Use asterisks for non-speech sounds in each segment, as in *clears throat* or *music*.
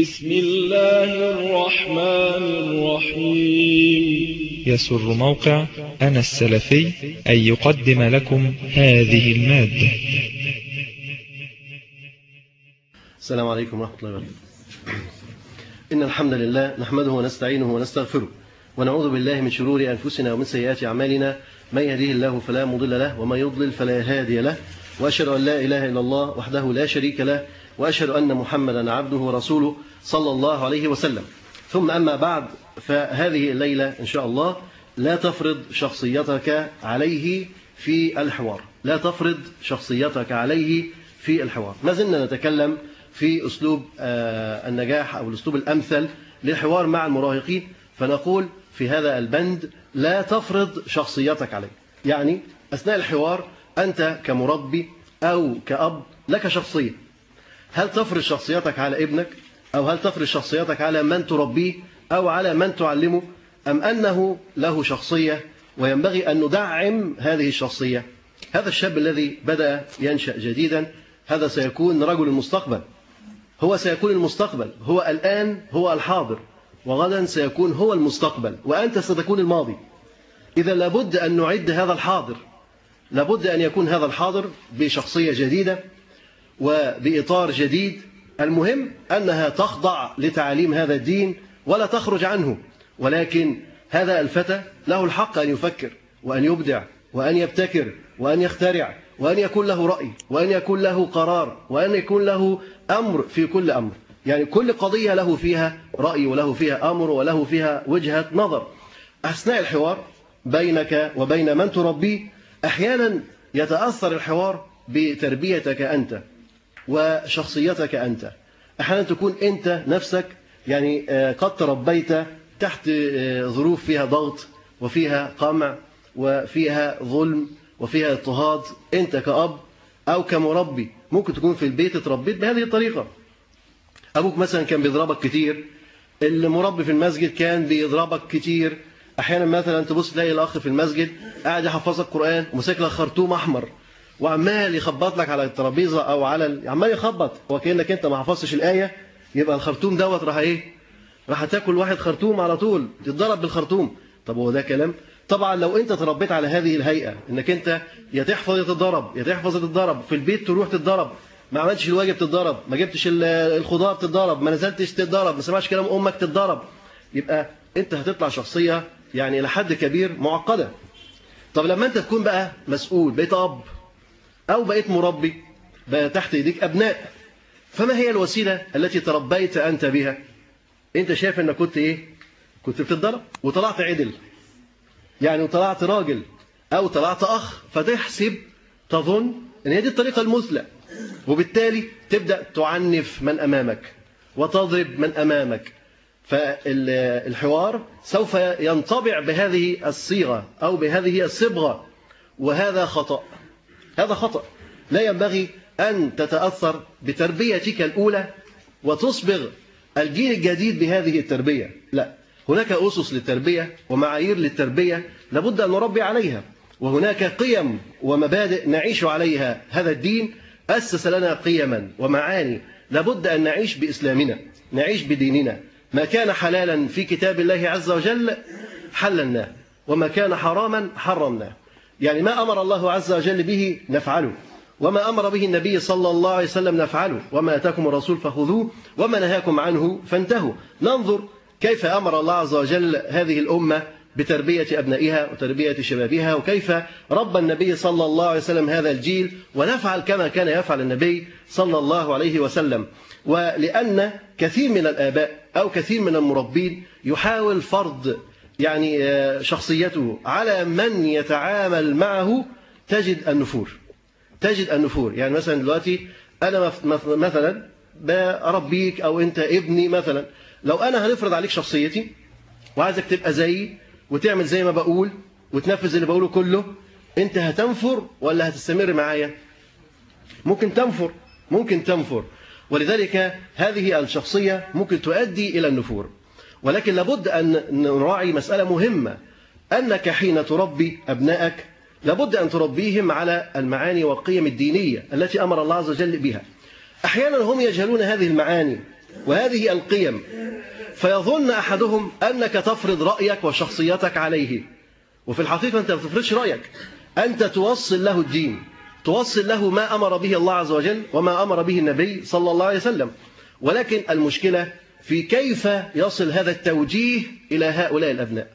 بسم الله الرحمن الرحيم. يسر موقع أنا السلفي أن يقدم لكم هذه المادة. السلام عليكم ورحمة الله وبركاته. إن الحمد لله نحمده ونستعينه ونستغفره ونعوذ بالله من شرور أنفسنا ومن سيئات أعمالنا. من يهديه الله فلا مضل له ومن يضلل فلا هادي له. وأشهد أن لا إله إلا الله وحده لا شريك له. وأشهد أن محمدا عبده ورسوله صلى الله عليه وسلم. ثم أما بعد فهذه الليلة إن شاء الله لا تفرض شخصيتك عليه في الحوار. لا تفرض شخصيتك عليه في الحوار. ما زلنا نتكلم في أسلوب النجاح أو الأسلوب الأمثل للحوار مع المراهقين. فنقول في هذا البند لا تفرض شخصيتك عليه. يعني أثناء الحوار أنت كمربي أو كأب لك شخصية. هل تفرض شخصيتك على ابنك؟ أو هل تفرض شخصيتك على من تربيه؟ أو على من تعلمه؟ أم أنه له شخصية وينبغي أن ندعم هذه الشخصية؟ هذا الشاب الذي بدأ ينشأ جديدا هذا سيكون رجل المستقبل. هو سيكون المستقبل هو الآن هو الحاضر وغدا سيكون هو المستقبل وأنت ستكون الماضي. إذا لابد أن نعد هذا الحاضر. لابد أن يكون هذا الحاضر بشخصية جديدة وبإطار جديد. المهم أنها تخضع لتعاليم هذا الدين ولا تخرج عنه ولكن هذا الفتى له الحق أن يفكر وأن يبدع وأن يبتكر وأن يخترع وأن يكون له رأي وأن يكون له قرار وأن يكون له أمر في كل أمر. يعني كل قضية له فيها رأي وله فيها أمر وله فيها وجهة نظر. أثناء الحوار بينك وبين من تربيه أحيانا يتأثر الحوار بتربيتك أنت. وشخصيتك أنت. أحيانا تكون أنت نفسك يعني قد تربيت تحت ظروف فيها ضغط وفيها قمع وفيها ظلم وفيها اضطهاد أنت كأب أو كمربي ممكن تكون في البيت اتربيت بهذه الطريقة. أبوك مثلا كان بيضربك كتير المربي في المسجد كان بيضربك كتير. أحيانا مثلا تبص تلاقي الأخ في المسجد قاعد يحفظك قرآن وماسك لك خرطوم أحمر. وعمال يخبط لك على الترابيزة أو على ال... عمال يخبط وكانك أنت ما حفظتش الآية يبقى الخرطوم دوت راح إيه؟ راح تاكل واحد خرطوم على طول تتضرب بالخرطوم طب هو ده كلام؟ طبعا لو أنت تربيت على هذه الهيئة إنك أنت يا تحفظ يا تتضرب يا تحفظ تتضرب في البيت تروح تتضرب ما عملتش الواجب تتضرب ما جبتش الخضار تتضرب ما نزلتش تتضرب ما سمعش كلام أمك تتضرب يبقى أنت هتطلع شخصية يعني إلى حد كبير معقدة طب لما أنت تكون بقى مسؤول بقيت أب أو بقيت مربي بقى تحت يديك أبناء. فما هي الوسيلة التي تربيت أنت بها؟ أنت شايف أنك كنت إيه؟ كنت بتتضرب وطلعت عدل. يعني وطلعت راجل أو طلعت أخ فتحسب تظن أن هي دي الطريقة المثلى. وبالتالي تبدأ تعنف من أمامك وتضرب من أمامك. فالحوار سوف ينطبع بهذه الصيغة أو بهذه الصبغة وهذا خطأ. هذا خطأ. لا ينبغي أن تتأثر بتربيتك الأولى وتصبغ الجيل الجديد بهذه التربية. لا هناك أسس للتربية ومعايير للتربية لابد أن نربي عليها وهناك قيم ومبادئ نعيش عليها. هذا الدين أسس لنا قيما ومعاني لابد أن نعيش بإسلامنا نعيش بديننا. ما كان حلالا في كتاب الله عز وجل حللناه وما كان حراما حرمناه. يعني ما أمر الله عز وجل به نفعله وما أمر به النبي صلى الله عليه وسلم نفعله وما أتاكم الرسول فخذوه وما نهاكم عنه فانتهوا. ننظر كيف أمر الله عز وجل هذه الأمة بتربية أبنائها وتربية شبابها وكيف ربى النبي صلى الله عليه وسلم هذا الجيل ونفعل كما كان يفعل النبي صلى الله عليه وسلم. ولأن كثير من الآباء أو كثير من المربين يحاول فرض يعني شخصيته. على من يتعامل معه تجد النفور. تجد النفور. يعني مثلا دلوقتي أنا مثلا بربيك أو أنت ابني مثلا. لو أنا هنفرض عليك شخصيتي وعايزك تبقى زيي وتعمل زي ما بقول وتنفذ اللي بقوله كله أنت هتنفر ولا هتستمر معايا؟ ممكن تنفر. ممكن تنفر. ولذلك هذه الشخصية ممكن تؤدي إلى النفور. ولكن لابد أن نراعي مسألة مهمة. أنك حين تربي أبنائك لابد أن تربيهم على المعاني والقيم الدينية التي أمر الله عز وجل بها. أحيانا هم يجهلون هذه المعاني وهذه القيم فيظن أحدهم أنك تفرض رأيك وشخصيتك عليه. وفي الحقيقة أنت ما تفرضش رأيك أنت توصل له الدين توصل له ما أمر به الله عز وجل وما أمر به النبي صلى الله عليه وسلم. ولكن المشكلة في كيف يصل هذا التوجيه إلى هؤلاء الأبناء؟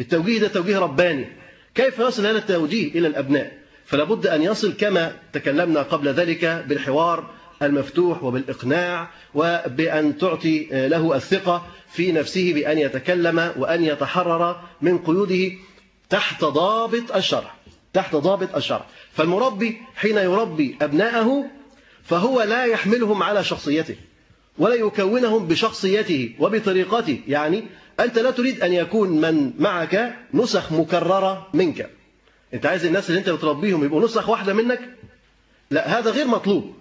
التوجيه ده توجيه رباني. كيف يصل هذا التوجيه إلى الأبناء؟ فلا بد أن يصل كما تكلمنا قبل ذلك بالحوار المفتوح وبالإقناع وبأن تعطي له الثقة في نفسه بأن يتكلم وأن يتحرر من قيوده تحت ضابط الشرع. تحت ضابط الشرع. فالمربي حين يربي أبناءه فهو لا يحملهم على شخصيته. ولا يكونهم بشخصيته وبطريقته. يعني أنت لا تريد أن يكون من معك نسخ مكررة منك. أنت عايز الناس اللي أنت بتربيهم يبقوا نسخ واحدة منك؟ لا هذا غير مطلوب.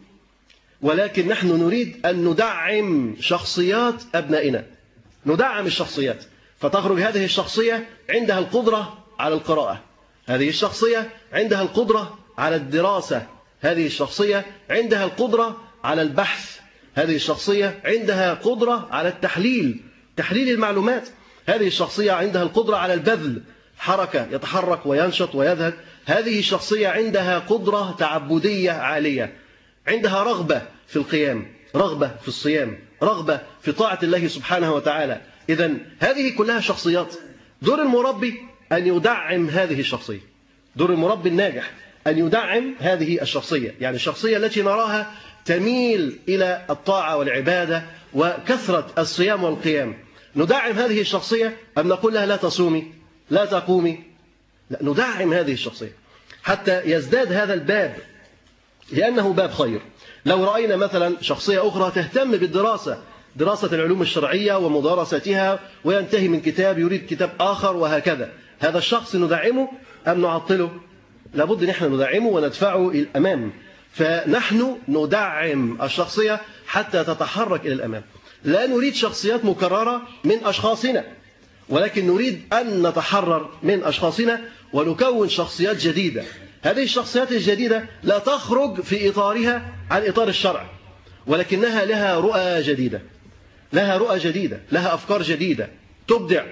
ولكن نحن نريد أن ندعم شخصيات أبنائنا. ندعم الشخصيات. فتخرج هذه الشخصية عندها القدرة على القراءة. هذه الشخصية عندها القدرة على الدراسة. هذه الشخصية عندها القدرة على البحث هذه الشخصية عندها قدرة على التحليل تحليل المعلومات. هذه الشخصية عندها القدرة على البذل حركة يتحرك وينشط ويذهب. هذه الشخصية عندها قدرة تعبدية عالية. عندها رغبة في القيام رغبة في الصيام رغبة في طاعة الله سبحانه وتعالى. إذا هذه كلها شخصيات. دور المربي أن يدعم هذه الشخصية. دور المربي الناجح أن يدعم هذه الشخصية. يعني الشخصية التي نراها تميل إلى الطاعة والعبادة وكثرة الصيام والقيام. ندعم هذه الشخصية أم نقول لها لا تصومي لا تقومي؟ لا ندعم هذه الشخصية. حتى يزداد هذا الباب لأنه باب خير. لو رأينا مثلا شخصية أخرى تهتم بالدراسة دراسة العلوم الشرعية ومدارستها وينتهي من كتاب يريد كتاب آخر وهكذا. هذا الشخص ندعمه أم نعطله؟ لابد نحن ندعمه وندفعه الأمام. فنحن ندعم الشخصية حتى تتحرك إلى الأمام. لا نريد شخصيات مكررة من أشخاصنا ولكن نريد أن نتحرر من أشخاصنا ونكون شخصيات جديدة. هذه الشخصيات الجديدة لا تخرج في إطارها عن إطار الشرع ولكنها لها رؤى جديدة لها رؤى جديدة لها أفكار جديدة تبدع.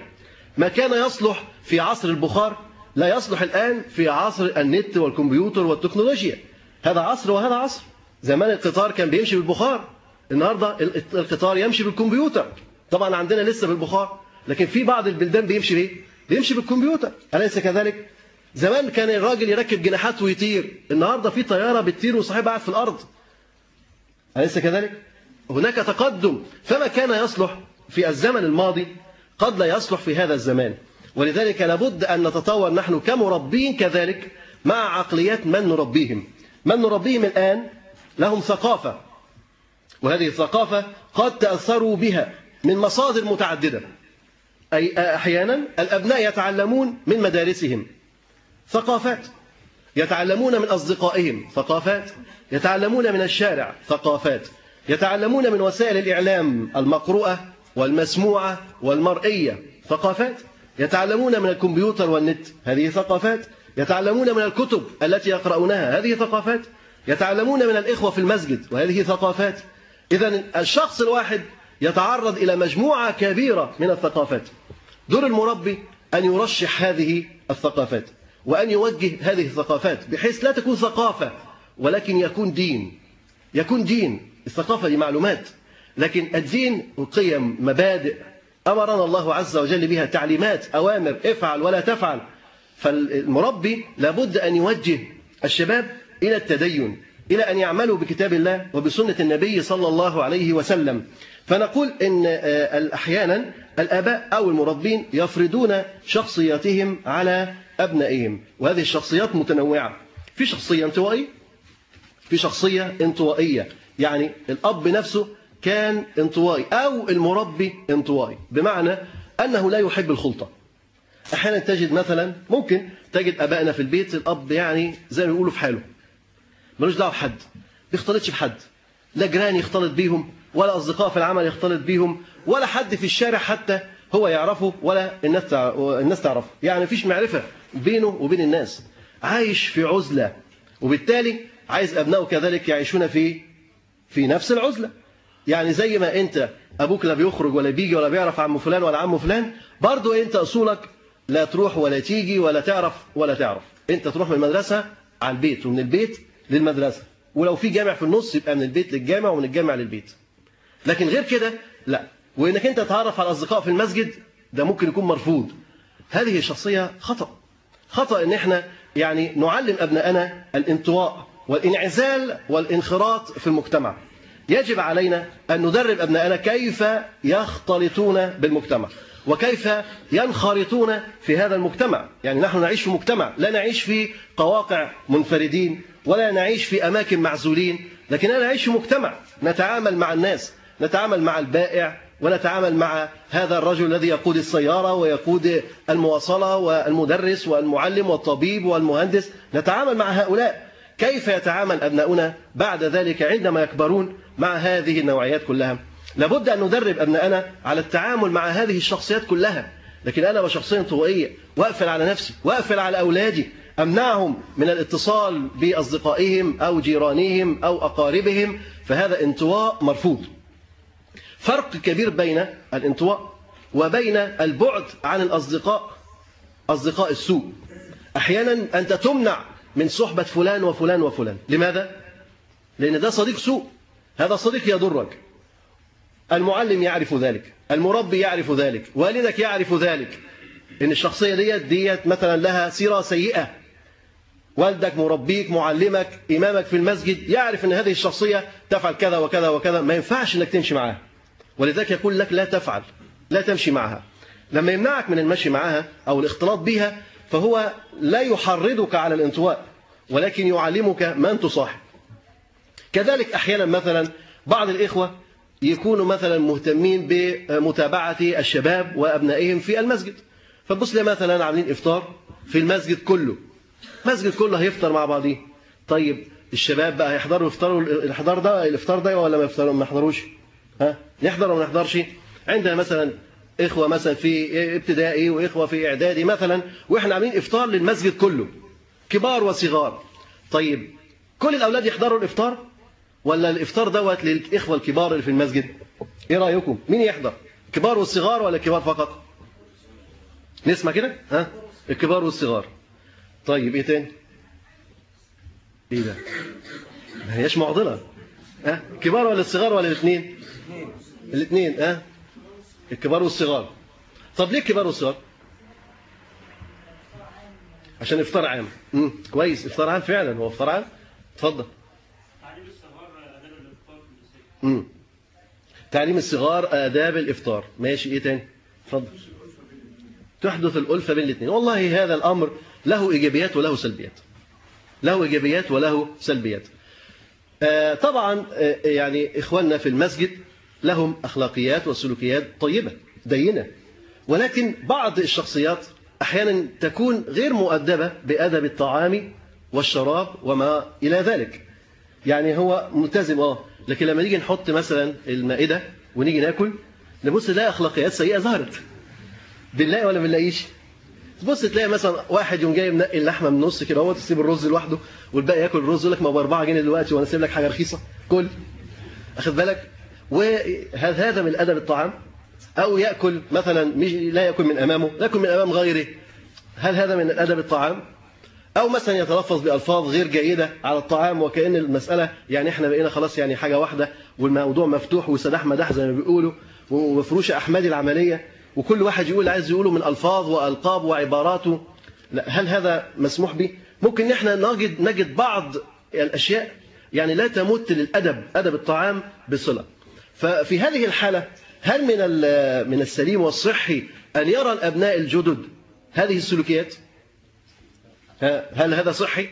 ما كان يصلح في عصر البخار لا يصلح الآن في عصر النت والكمبيوتر والتكنولوجيا. هذا عصر وهذا عصر. زمان القطار كان بيمشي بالبخار. النهارده القطار يمشي بالكمبيوتر. طبعا عندنا لسه بالبخار لكن في بعض البلدان بيمشي بايه بيمشي بالكمبيوتر. أليس كذلك؟ زمان كان الراجل يركب جناحات ويطير. النهارده في طيارة بتطير وصاحبها قاعد في الأرض. أليس كذلك؟ هناك تقدم. فما كان يصلح في الزمن الماضي قد لا يصلح في هذا الزمان. ولذلك لابد أن نتطور نحن كمربين كذلك مع عقليات من نربيهم. من نربيهم الآن؟ لهم ثقافة. وهذه الثقافة قد تأثروا بها من مصادر متعددة. أي أحيانا الأبناء يتعلمون من مدارسهم. ثقافات. يتعلمون من أصدقائهم. ثقافات. يتعلمون من الشارع. ثقافات. يتعلمون من وسائل الإعلام المقروءة والمسموعة والمرئية. ثقافات. يتعلمون من الكمبيوتر والنت. هذه ثقافات. يتعلمون من الكتب التي يقرؤونها. هذه ثقافات. يتعلمون من الإخوة في المسجد وهذه ثقافات. إذا الشخص الواحد يتعرض إلى مجموعة كبيرة من الثقافات. دور المربي أن يرشح هذه الثقافات وأن يوجه هذه الثقافات بحيث لا تكون ثقافة ولكن يكون دين. يكون دين. الثقافة دي معلومات لكن الدين قيم مبادئ. أمرنا الله عز وجل بها تعليمات أوامر افعل ولا تفعل. فالمربي لابد أن يوجه الشباب إلى التدين إلى أن يعملوا بكتاب الله وبسنة النبي صلى الله عليه وسلم. فنقول إن أحيانا الآباء أو المربين يفرضون شخصياتهم على أبنائهم وهذه الشخصيات متنوعة. في شخصية انطوائية في شخصية انطوائية. يعني الأب نفسه كان انطوائي أو المربي انطوائي. بمعنى أنه لا يحب الخلطة. أحيانا تجد مثلا ممكن تجد أبائنا في البيت الأب يعني زي ما بيقولوا في حاله. ملوش دعوة بحد بيختلطش بحد. لا جيران يختلط بيهم ولا أصدقاء في العمل يختلط بيهم ولا حد في الشارع حتى هو يعرفه ولا الناس الناس تعرفه. يعني مفيش معرفة بينه وبين الناس. عايش في عزلة وبالتالي عايز أبنائه كذلك يعيشون في في نفس العزلة. يعني زي ما أنت أبوك لا بيخرج ولا بيجي ولا بيعرف عم فلان ولا عم فلان برضو أنت أصولك لا تروح ولا تيجي ولا تعرف ولا تعرف. أنت تروح من المدرسة على البيت ومن البيت للمدرسة. ولو في جامع في النص يبقى من البيت للجامع ومن الجامع للبيت. لكن غير كده لا. وإنك انت تتعرف على الأصدقاء في المسجد ده ممكن يكون مرفوض. هذه شخصية خطأ. خطأ إن إحنا يعني نعلم ابنائنا الانطواء والانعزال والانخراط في المجتمع. يجب علينا أن ندرب ابنائنا كيف يختلطون بالمجتمع. وكيف ينخرطون في هذا المجتمع. يعني نحن نعيش في مجتمع لا نعيش في قواقع منفردين ولا نعيش في أماكن معزولين لكننا نعيش في مجتمع. نتعامل مع الناس نتعامل مع البائع ونتعامل مع هذا الرجل الذي يقود السيارة ويقود المواصلة والمدرس والمعلم والطبيب والمهندس. نتعامل مع هؤلاء. كيف يتعامل أبناؤنا بعد ذلك عندما يكبرون مع هذه النوعيات كلها؟ لابد أن ندرب أبناءنا على التعامل مع هذه الشخصيات كلها. لكن أنا بشخصية انطوائية وأقفل على نفسي وأقفل على أولادي أمنعهم من الاتصال بأصدقائهم أو جيرانهم أو أقاربهم فهذا انطواء مرفوض. فرق كبير بين الانطواء وبين البعد عن الأصدقاء أصدقاء السوء. أحيانا أنت تمنع من صحبة فلان وفلان وفلان. لماذا؟ لأن ده صديق سوء. هذا صديق يضرك. المعلم يعرف ذلك المربي يعرف ذلك والدك يعرف ذلك. إن الشخصية ديت ديت مثلا لها سيرة سيئة. والدك مربيك معلمك إمامك في المسجد يعرف إن هذه الشخصية تفعل كذا وكذا وكذا ما ينفعش إنك تمشي معاها. ولذلك يقول لك لا تفعل لا تمشي معها لما يمنعك من المشي معها أو الاختلاط بها فهو لا يحرضك على الانطواء ولكن يعلمك من تصاحب. كذلك أحيانا مثلا بعض الإخوة يكونوا مثلا مهتمين بمتابعة الشباب وأبنائهم في المسجد. فتبص لي مثلا عاملين إفطار في المسجد كله. المسجد كله هيفطر مع بعضيه. طيب الشباب بقى هيحضروا يفطروا الإحضار ده الإفطار ده ولا ما يفطروا؟ ما يحضروش. ها؟ نحضر ولا ما نحضرش عندنا مثلا إخوة مثلا في ابتدائي وإخوة في إعدادي مثلا وإحنا عاملين إفطار للمسجد كله. كبار وصغار. طيب كل الأولاد يحضروا الإفطار؟ ولا الإفطار دوت للإخوة الكبار اللي في المسجد؟ إيه رأيكم؟ مين يحضر؟ كبار والصغار ولا كبار فقط؟ نسمع كده؟ ها؟ الكبار والصغار. طيب إيه تاني؟ إيه ده؟ ما هيش معضلة. ها؟ كبار ولا الصغار ولا الاثنين؟ الاثنين ها؟ الكبار والصغار. طب ليه الكبار والصغار؟ عشان إفطار عام. امم كويس إفطار عام فعلا هو إفطار عام؟ اتفضل. امم تعليم الصغار آداب الإفطار. ماشي إيه تاني؟ اتفضل. تحدث الألفة بين الاثنين. والله هذا الأمر له إيجابيات وله سلبيات. له إيجابيات وله سلبيات. آه طبعا آه يعني إخواننا في المسجد لهم أخلاقيات وسلوكيات طيبة دينة. ولكن بعض الشخصيات أحيانا تكون غير مؤدبة بأدب الطعام والشراب وما إلى ذلك. يعني هو ملتزم آه لكن لما نيجي نحط مثلا المائدة ونيجي ناكل نبص نلاقي أخلاقيات سيئة ظهرت. بنلاقي ولا بنلاقيش؟ تبص تلاقي مثلا واحد يوم جاي منقي اللحمة من النص كده هو تسيب الرز لوحده والباقي ياكل الرز يقول لك ما ب 4 جنيه دلوقتي وأنا سايب لك حاجة رخيصة. كل. اخد بالك؟ وهل هذا من أدب الطعام. أو يأكل مثلا لا يأكل من أمامه لا يأكل من أمام غيره. هل هذا من أدب الطعام؟ أو مثلا يتلفظ بألفاظ غير جيدة على الطعام وكأن المسألة يعني إحنا بقينا خلاص يعني حاجة واحدة والموضوع مفتوح وسداح مداح زي ما بيقولوا ومفروشة أحمادي العملية وكل واحد يقول عايز يقوله من ألفاظ وألقاب وعباراته لا هل هذا مسموح به؟ ممكن إحنا نجد نجد بعض الأشياء يعني لا تمت للأدب أدب الطعام بصلة ففي هذه الحالة هل من من السليم والصحي أن يرى الأبناء الجدد هذه السلوكيات؟ هل هذا صحي؟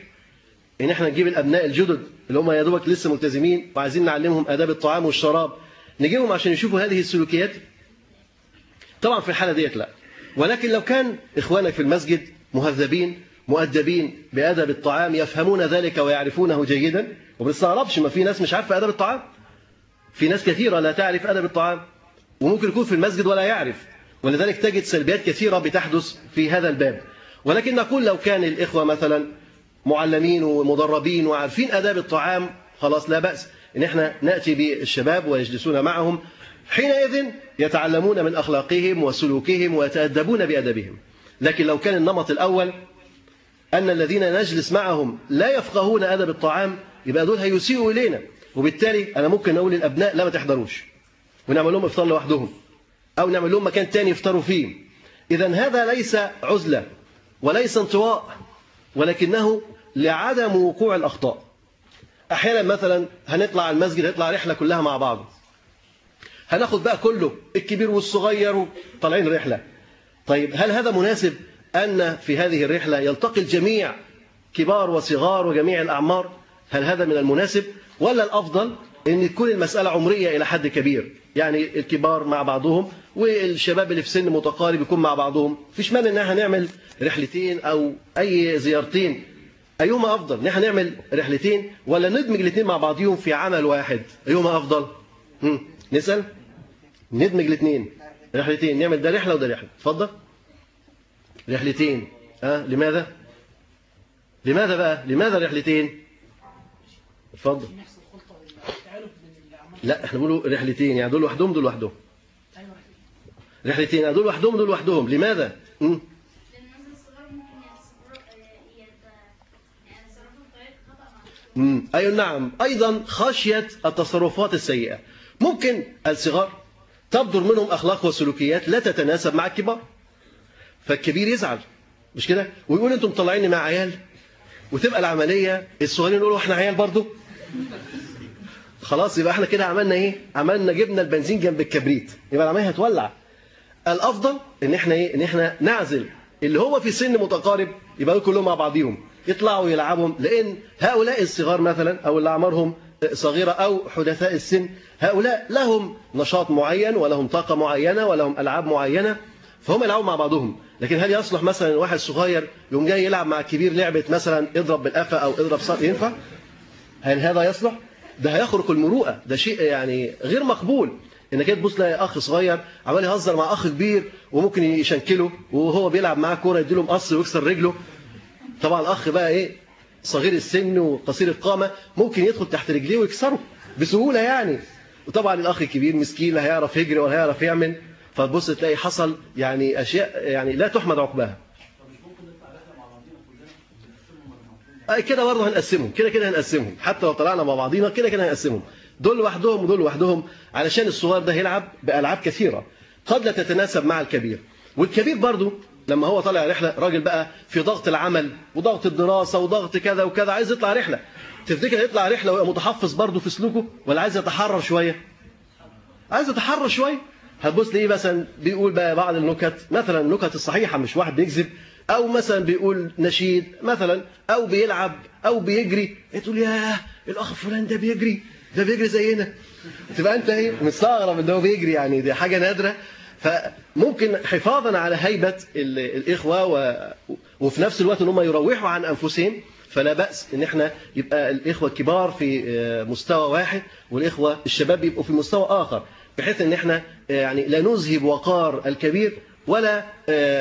إن إحنا نجيب الأبناء الجدد اللي هم يا دوبك لسه ملتزمين وعايزين نعلمهم آداب الطعام والشراب نجيبهم عشان يشوفوا هذه السلوكيات؟ طبعا في الحالة ديت لا. ولكن لو كان إخوانك في المسجد مهذبين مؤدبين بادب الطعام يفهمون ذلك ويعرفونه جيدا وما بنستغربش ما في ناس مش عارفة ادب الطعام. في ناس كثيرة لا تعرف ادب الطعام وممكن يكون في المسجد ولا يعرف. ولذلك تجد سلبيات كثيرة بتحدث في هذا الباب. ولكن نقول لو كان الإخوة مثلا معلمين ومدربين وعارفين آداب الطعام خلاص لا بأس. إن إحنا نأتي بالشباب ويجلسون معهم حينئذ يتعلمون من أخلاقهم وسلوكهم ويتأدبون بأدبهم. لكن لو كان النمط الأول أن الذين نجلس معهم لا يفقهون أدب الطعام يبقى دول هيسيئوا إلينا. وبالتالي أنا ممكن أقول للأبناء لا ما تحضروش. ونعمل لهم إفطار لوحدهم أو نعمل لهم مكان تاني يفطروا فيه. اذا هذا ليس عزلة. وليس انطواء ولكنه لعدم وقوع الأخطاء. أحيانا مثلا هنطلع المسجد هنطلع رحلة كلها مع بعض. هناخد بقى كله الكبير والصغير طالعين رحلة. طيب هل هذا مناسب؟ أن في هذه الرحلة يلتقي الجميع كبار وصغار وجميع الأعمار. هل هذا من المناسب؟ ولا الأفضل إن تكون المسألة عمرية إلى حد كبير. يعني الكبار مع بعضهم والشباب اللي في سن متقارب يكون مع بعضهم. فيش مانع إن إحنا نعمل رحلتين أو أي زيارتين. أيهما أفضل؟ إن إحنا نعمل رحلتين ولا ندمج الاثنين مع بعضهم في عمل واحد؟ أيهما أفضل؟ هم. نسأل؟ ندمج الاثنين رحلتين. نعمل ده رحلة وده رحلة. اتفضل. رحلتين. ها أه؟ لماذا؟ لماذا بقى؟ لماذا رحلتين؟ اتفضل. لا إحنا بنقول رحلتين يعني دول لوحدهم دول لوحدهم. رحلتين يعني دول لوحدهم دول لوحدهم. لماذا؟ مم. مم. أيوة نعم. أيضا خشية التصرفات السيئة. ممكن الصغار تبدر منهم أخلاق وسلوكيات لا تتناسب مع الكبار. فالكبير يزعل مش كده؟ ويقول أنتم مطلعيني مع عيال. وتبقى العملية الصغيرين يقولوا إحنا عيال برضو. خلاص يبقى إحنا كده عملنا إيه؟ عملنا جبنا البنزين جنب الكبريت. يبقى العملية هتولع. الأفضل إن إحنا إيه؟ إن إحنا نعزل اللي هو في سن متقارب يبقى كلهم مع بعضيهم. يطلعوا يلعبوا لأن هؤلاء الصغار مثلا أو اللي أعمارهم صغيرة أو حدثاء السن هؤلاء لهم نشاط معين ولهم طاقة معينة ولهم ألعاب معينة فهم يلعبوا مع بعضهم. لكن هل يصلح مثلا واحد صغير يقوم جاي يلعب مع كبير لعبة مثلا اضرب بالقفا أو اضرب صار ينفع؟ هل هذا يصلح؟ ده هيخرق المروءة. ده شيء يعني غير مقبول. إنك تبص تلاقي أخ صغير عمال يهزر مع أخ كبير وممكن يشنكله وهو بيلعب معاه كورة يديله مقص ويكسر رجله. طبعا الأخ بقى إيه؟ صغير السن وقصير القامة. ممكن يدخل تحت رجليه ويكسره بسهولة يعني. وطبعا الأخ الكبير مسكين لا هيعرف يجري ولا هيعرف يعمل. فتبص تلاقي حصل يعني أشياء يعني لا تحمد عقباها أي كده برضه هنقسمهم كده كده هنقسمهم حتى لو طلعنا مع بعضينا كده كده هنقسمهم. دول لوحدهم ودول لوحدهم علشان الصغير ده هيلعب بألعاب كثيرة قد لا تتناسب مع الكبير. والكبير برضه لما هو طالع رحلة راجل بقى في ضغط العمل وضغط الدراسة وضغط كذا وكذا عايز يطلع رحلة. تفتكر يطلع رحلة ويبقى متحفظ برضه في سلوكه ولا عايز يتحرر شوية؟ عايز يتحرر شوية. هتبص ليه مثلا بيقول بقى بعض النكت مثلا النكت الصحيحة مش واحد بيكذب أو مثلا بيقول نشيد مثلا أو بيلعب أو بيجري. تقول ياه الأخ فلان ده بيجري. ده بيجري زينا. تبقى أنت إيه مستغرب إن هو بيجري يعني. دي حاجة نادرة. فممكن حفاظا على هيبة الإخوة و... وفي نفس الوقت إن هم يروحوا عن أنفسهم. فلا بأس إن إحنا يبقى الإخوة الكبار في مستوى واحد والإخوة الشباب يبقوا في مستوى آخر. بحيث إن إحنا يعني لا نذهب وقار الكبير ولا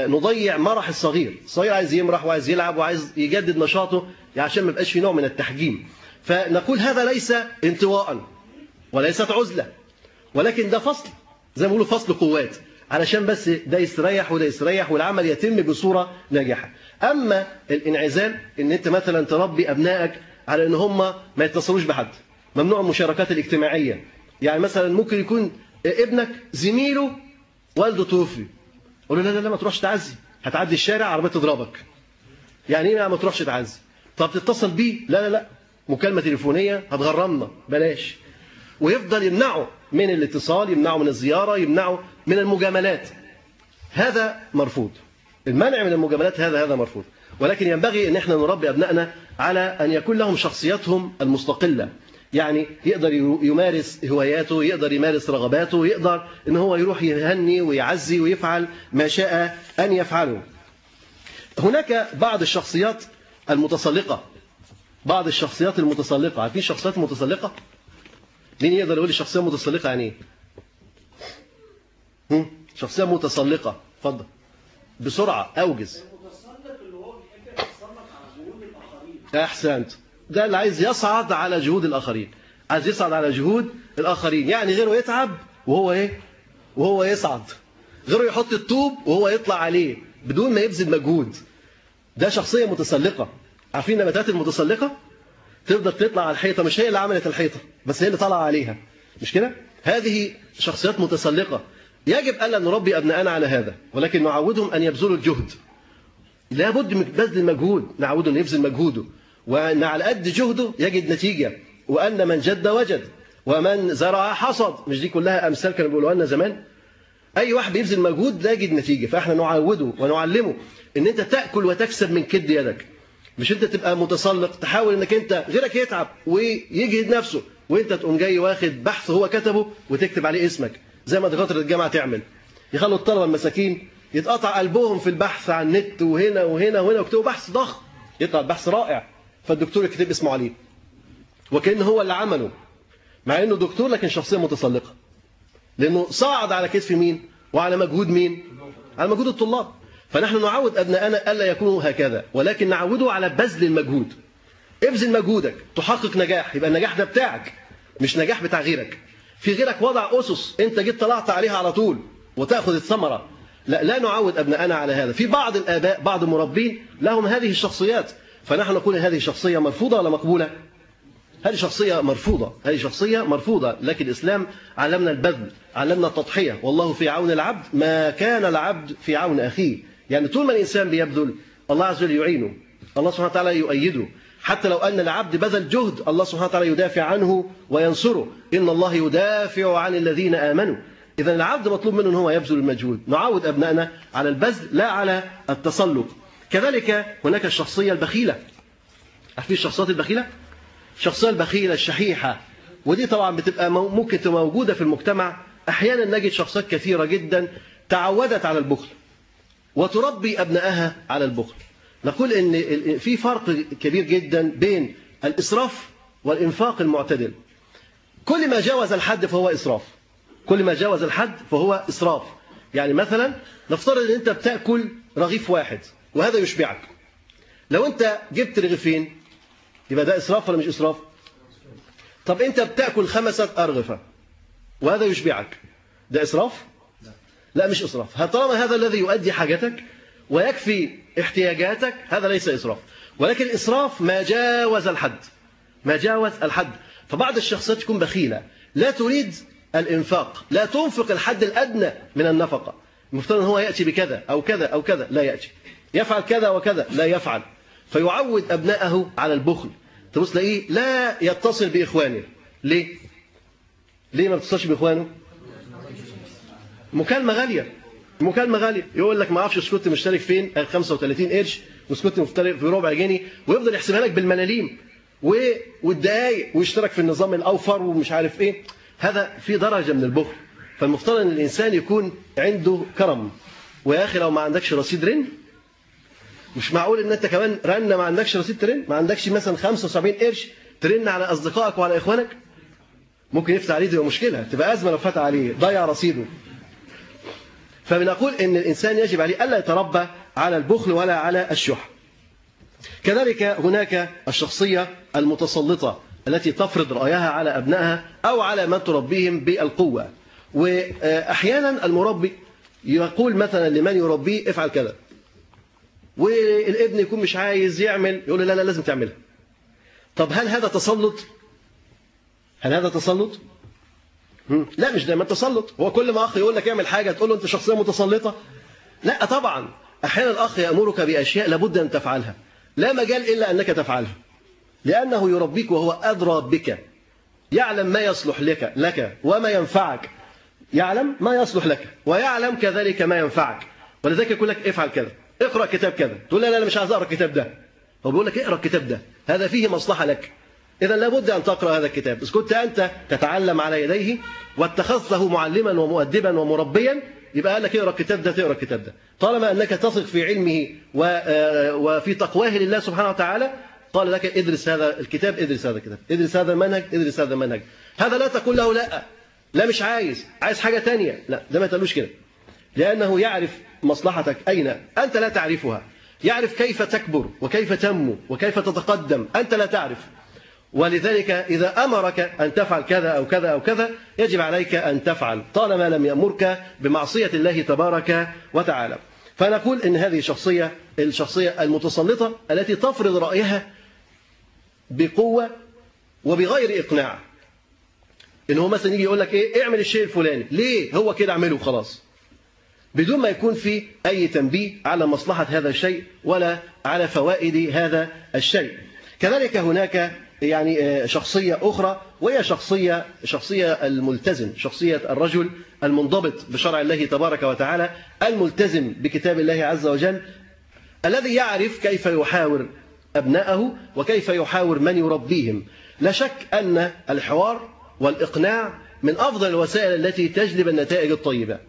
نضيع مرح الصغير الصغير عايز يمرح وعايز يلعب وعايز يجدد نشاطه عشان ما يبقاش في نوع من التحجيم. فنقول هذا ليس انطواء وليست عزلة ولكن ده فصل. زي ما بيقولوا فصل قوات. علشان بس ده يستريح وده يستريح والعمل يتم بصورة ناجحة. أما الانعزال إن أنت مثلا تربي أبنائك على إن هم ما يتصلوش بحد. ممنوع المشاركات الاجتماعية. يعني مثلا ممكن يكون ابنك زميله والده توفي. قول له لا لا لا ما تروحش تعزي. هتعدي الشارع عربية تضربك. يعني إيه ما تروحش تعزي؟ طب تتصل بيه. لا لا لا مكالمة تليفونية هتغرمنا بلاش. ويفضل يمنعه من الاتصال يمنعه من الزيارة يمنعه من المجاملات. هذا مرفوض. المنع من المجاملات هذا هذا مرفوض. ولكن ينبغي إن إحنا نربي أبنائنا على أن يكون لهم شخصيتهم المستقلة. يعني يقدر يمارس هواياته يقدر يمارس رغباته يقدر إن هو يروح يهني ويعزي ويفعل ما شاء أن يفعله. هناك بعض الشخصيات المتسلقة. بعض الشخصيات المتسلقة. عارفين الشخصيات المتسلقه مين يقدر يقول لي شخصية متسلقة يعني إيه؟ شخصية متسلقة. اتفضل. بسرعة. أوجز. أحسنت. ده اللي عايز يصعد على جهود الآخرين. عايز يصعد على جهود الآخرين. يعني غيره يتعب وهو إيه؟ وهو يصعد. غيره يحط الطوب وهو يطلع عليه بدون ما يبذل مجهود. ده شخصية متسلقة. عارفين النباتات المتسلقة؟ تفضل تطلع على الحيطة. مش هي اللي عملت الحيطة بس هي اللي طالعة عليها. مش كده؟ هذه شخصيات متسلقة. يجب ألا نربي أبنائنا على هذا ولكن نعودهم أن يبذلوا الجهد. لابد من بذل المجهود نعوده أن يبذل مجهوده. وأن على قد جهده يجد نتيجة وأن من جد وجد ومن زرع حصد. مش دي كلها أمثال كانوا بيقولوها لنا زمان؟ أي واحد بيبذل مجهود لا يجد نتيجة. فإحنا نعوده ونعلمه أن أنت تأكل وتكسب من كد يدك. مش أنت تبقى متسلق تحاول أنك أنت غيرك يتعب ويجهد نفسه وأنت تقوم جاي واخد بحث هو كتبه وتكتب عليه اسمك زي ما دكاتره الجامعة تعمل. يخلوا الطلبة المساكين يتقطع قلبهم في البحث عن النت وهنا وهنا وهنا ويكتبوا بحث ضخم. يطلع البحث رائع. فالدكتور يكتب اسمه عليه وكأن هو اللي عمله. مع إنه دكتور لكن شخصية متسلقة. لأنه صعد على كتف مين؟ وعلى مجهود مين؟ على مجهود الطلاب. فنحن نعود ابنائنا ألا يكونوا هكذا. ولكن نعوده على بذل المجهود. ابذل مجهودك. تحقق نجاح. يبقى النجاح ده بتاعك. مش نجاح بتاع غيرك. في غيرك وضع أسس. أنت جيت طلعت عليها على طول. وتأخذ الثمرة. لا, لا نعود أبنائنا على هذا. في بعض الآباء بعض المربين لهم هذه الشخصيات. فنحن نقول هذه شخصية مرفوضة ولا مقبولة؟ هذه شخصية مرفوضة هذه شخصية مرفوضة لكن الإسلام علمنا البذل علمنا التضحية. والله في عون العبد ما كان العبد في عون أخيه. يعني طول ما الإنسان بيبذل الله عز وجل يعينه الله سبحانه وتعالى يؤيده. حتى لو أن العبد بذل جهد الله سبحانه وتعالى يدافع عنه وينصره. إن الله يدافع عن الذين آمنوا. إذا العبد مطلوب منه هو يبذل المجهود. نعود أبنائنا على البذل لا على التسلط كذلك هناك الشخصية البخيلة. عارفين الشخصيات البخيلة؟ الشخصية البخيلة الشحيحة. ودي طبعا بتبقى ممكن تبقى موجودة في المجتمع. أحيانا نجد شخصيات كثيرة جدا تعودت على البخل وتربي أبنائها على البخل. نقول إن في فرق كبير جدا بين الإسراف والإنفاق المعتدل. كل ما جاوز الحد فهو إسراف. كل ما جاوز الحد فهو إسراف. يعني مثلا نفترض إن أنت بتأكل رغيف واحد. وهذا يشبعك. لو انت جبت رغيفين يبقى ده إسراف ولا مش إسراف؟ طب انت بتأكل خمسة أرغفة وهذا يشبعك. ده إسراف؟ لا. مش إسراف. طالما هذا الذي يؤدي حاجتك ويكفي احتياجاتك هذا ليس إسراف. ولكن الإسراف ما جاوز الحد. ما جاوز الحد. فبعض الشخصيات تكون بخيلة. لا تريد الإنفاق. لا تنفق الحد الأدنى من النفقة. المفترض هو يأتي بكذا أو كذا أو كذا. لا يأتي. يفعل كذا وكذا. لا يفعل. فيعود أبنائه على البخل. تبص تلاقيه لا يتصل بإخوانه. ليه؟ ليه ما بتصلش بإخوانه؟ مكالمة غالية. المكالمة غالية. يقول لك ما أعرفش اسكت مشترك فين. 35 قرش. واسكت مشترك في ربع جنيه. ويفضل يحسبها لك بالملاليم. والدقايق. ويشترك في النظام الأوفر ومش عارف إيه. هذا في درجة من البخل. فالمفترض إن الإنسان يكون عنده كرم. ويا أخي لو ما عندكش رصيد رن مش معقول إن أنت كمان رن ما عندكش رصيد ترن؟ ما عندكش مثلا 75 قرش ترن على أصدقائك وعلى إخوانك؟ ممكن يفتح عليه تبقى مشكلة تبقى أزمة لو فتح عليه ضيع رصيده. فبنقول إن الإنسان يجب عليه ألا يتربى على البخل ولا على الشح. كذلك هناك الشخصية المتسلطة التي تفرض رأيها على أبنائها أو على من تربيهم بالقوة. واحيانا المربي يقول مثلا لمن يربيه افعل كذا. والابن يكون مش عايز يعمل يقول لا لا لازم تعملها. طب هل هذا تسلط؟ هل هذا تسلط؟ لا مش دايما تسلط هو كل ما أخ يقول لك اعمل حاجة تقول له أنت شخصية متسلطة. لا طبعا. أحيانا الأخ يأمرك بأشياء لابد أن تفعلها. لا مجال إلا أنك تفعلها. لأنه يربيك وهو أدرى بك. يعلم ما يصلح لك لك وما ينفعك. يعلم ما يصلح لك. ويعلم كذلك ما ينفعك. ولذلك يقول لك افعل كذا. اقرأ كتاب كذا. تقول لا لا مش عايز أقرأ الكتاب ده. هو بيقول لك اقرأ الكتاب ده. هذا فيه مصلحة لك. إذا لابد أن تقرأ هذا الكتاب. إذا كنت أنت تتعلم على يديه واتخذته معلما ومؤدبا ومربيا. يبقى قال لك اقرأ الكتاب ده تقرا الكتاب ده. طالما أنك تثق في علمه وفي تقواه لله سبحانه وتعالى قال لك ادرس هذا الكتاب ادرس هذا الكتاب. ادرس هذا المنهج ادرس هذا المنهج. هذا لا تقول له لا. لا مش عايز. عايز حاجة تانية. لا ده ما تقولوش كده. لأنه يعرف مصلحتك أين؟ أنت لا تعرفها. يعرف كيف تكبر وكيف تنمو وكيف تتقدم. أنت لا تعرف. ولذلك إذا أمرك أن تفعل كذا أو كذا أو كذا يجب عليك أن تفعل طالما لم يأمرك بمعصية الله تبارك وتعالى. فنقول إن هذه شخصية الشخصية المتسلطة التي تفرض رأيها بقوة وبغير إقناع. إن هو مثلا يجي يقول لك إيه اعمل الشيء الفلاني. ليه؟ هو كده اعمله خلاص بدون ما يكون في أي تنبيه على مصلحة هذا الشيء ولا على فوائد هذا الشيء. كذلك هناك يعني شخصية أخرى وهي شخصية شخصية الملتزم شخصية الرجل المنضبط بشرع الله تبارك وتعالى الملتزم بكتاب الله عز وجل الذي يعرف كيف يحاور أبناءه وكيف يحاور من يربيهم. لا شك أن الحوار والإقناع من أفضل الوسائل التي تجلب النتائج الطيبة.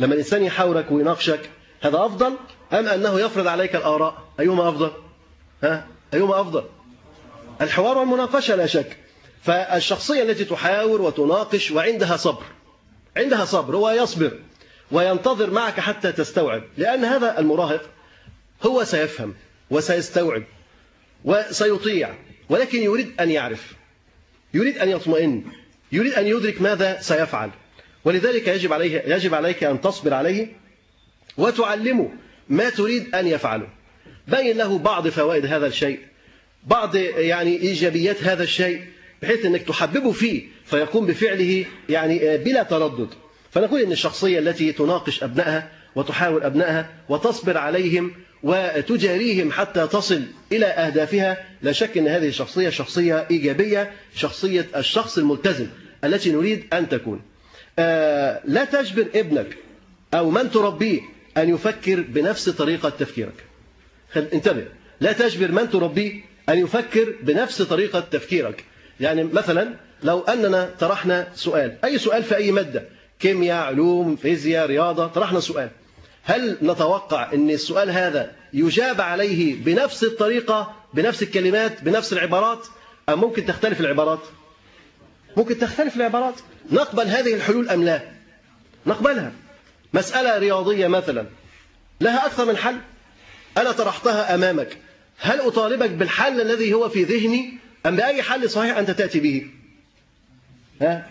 لما الإنسان يحاورك ويناقشك هذا أفضل أم أنه يفرض عليك الآراء؟ أيهما أفضل؟ ها؟ أيهما أفضل؟ الحوار والمناقشة لا شك. فالشخصية التي تحاور وتناقش وعندها صبر عندها صبر هو يصبر وينتظر معك حتى تستوعب لأن هذا المراهق هو سيفهم وسيستوعب وسيطيع ولكن يريد أن يعرف يريد أن يطمئن يريد أن يدرك ماذا سيفعل. ولذلك يجب عليه يجب عليك أن تصبر عليه وتعلمه ما تريد أن يفعله. بين له بعض فوائد هذا الشيء بعض يعني إيجابيات هذا الشيء بحيث أنك تحببه فيه فيقوم بفعله يعني بلا تردد. فنقول أن الشخصية التي تناقش أبنائها وتحاول أبنائها وتصبر عليهم وتجاريهم حتى تصل إلى أهدافها لا شك أن هذه الشخصية شخصية إيجابية شخصية الشخص الملتزم التي نريد أن تكون. لا تجبر ابنك أو من تربيه أن يفكر بنفس طريقة تفكيرك. انتبه. لا تجبر من تربيه أن يفكر بنفس طريقة تفكيرك. يعني مثلا لو أننا طرحنا سؤال أي سؤال في أي مادة؟ كيمياء علوم فيزياء رياضة طرحنا سؤال. هل نتوقع أن السؤال هذا يجاب عليه بنفس الطريقة بنفس الكلمات بنفس العبارات؟ أم ممكن تختلف العبارات؟ ممكن تختلف العبارات. نقبل هذه الحلول أم لا؟ نقبلها. مسألة رياضية مثلا. لها أكثر من حل؟ أنا طرحتها أمامك. هل أطالبك بالحل الذي هو في ذهني؟ أم بأي حل صحيح أنت تأتي به؟ ها؟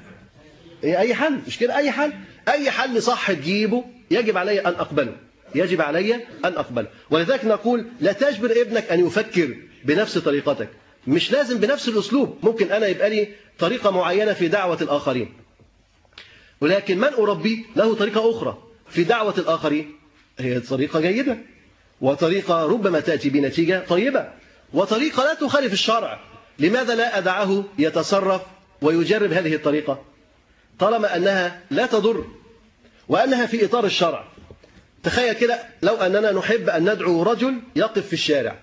أي حل؟ مش كده؟ أي حل؟ أي حل صح تجيبه؟ يجب علي أن أقبله. يجب علي أن أقبله. ولذلك نقول لا تجبر ابنك أن يفكر بنفس طريقتك. مش لازم بنفس الأسلوب. ممكن أنا يبقى لي طريقة معينة في دعوة الآخرين. ولكن من أربي له طريقة أخرى في دعوة الآخرين؟ هي طريقة جيدة. وطريقة ربما تأتي بنتيجة طيبة. وطريقة لا تخالف الشرع. لماذا لا أدعه يتصرف ويجرب هذه الطريقة؟ طالما أنها لا تضر وأنها في إطار الشرع. تخيل كده لو أننا نحب أن ندعو رجل يقف في الشارع.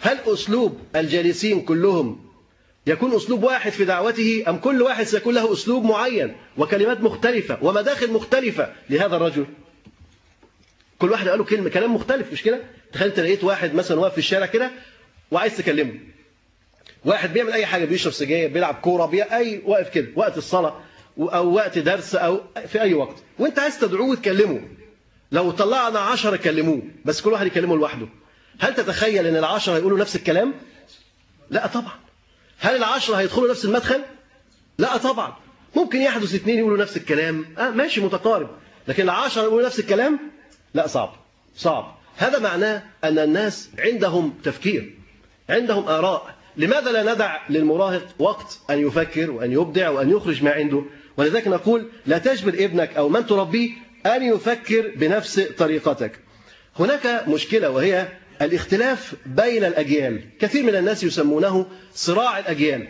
هل أسلوب الجالسين كلهم يكون أسلوب واحد في دعوته أم كل واحد سيكون له أسلوب معين وكلمات مختلفة ومداخل مختلفة لهذا الرجل؟ كل واحد قاله كلمة كلام مختلف مش كده؟ تخيل أنت لقيت واحد مثلا واقف في الشارع كده وعايز تكلمه. واحد بيعمل أي حاجة بيشرب سجاير بيلعب كورة بي أي واقف كده وقت الصلاة أو وقت درس أو في أي وقت. وأنت عايز تدعوه وتكلمه. لو طلعنا عشرة كلموه بس كل واحد يكلمه لوحده. هل تتخيل أن العشرة هيقولوا نفس الكلام؟ لا طبعا. هل العشرة هيدخلوا نفس المدخل؟ لا طبعا. ممكن يحدث اثنين يقولوا نفس الكلام. آه ماشي متقارب. لكن العشرة يقولوا نفس الكلام؟ لا صعب. صعب. هذا معناه أن الناس عندهم تفكير عندهم آراء. لماذا لا ندع للمراهق وقت أن يفكر وأن يبدع وأن يخرج ما عنده؟ ولذلك نقول لا تجبر ابنك أو من تربيه أن يفكر بنفس طريقتك. هناك مشكلة وهي الاختلاف بين الأجيال. كثير من الناس يسمونه صراع الأجيال.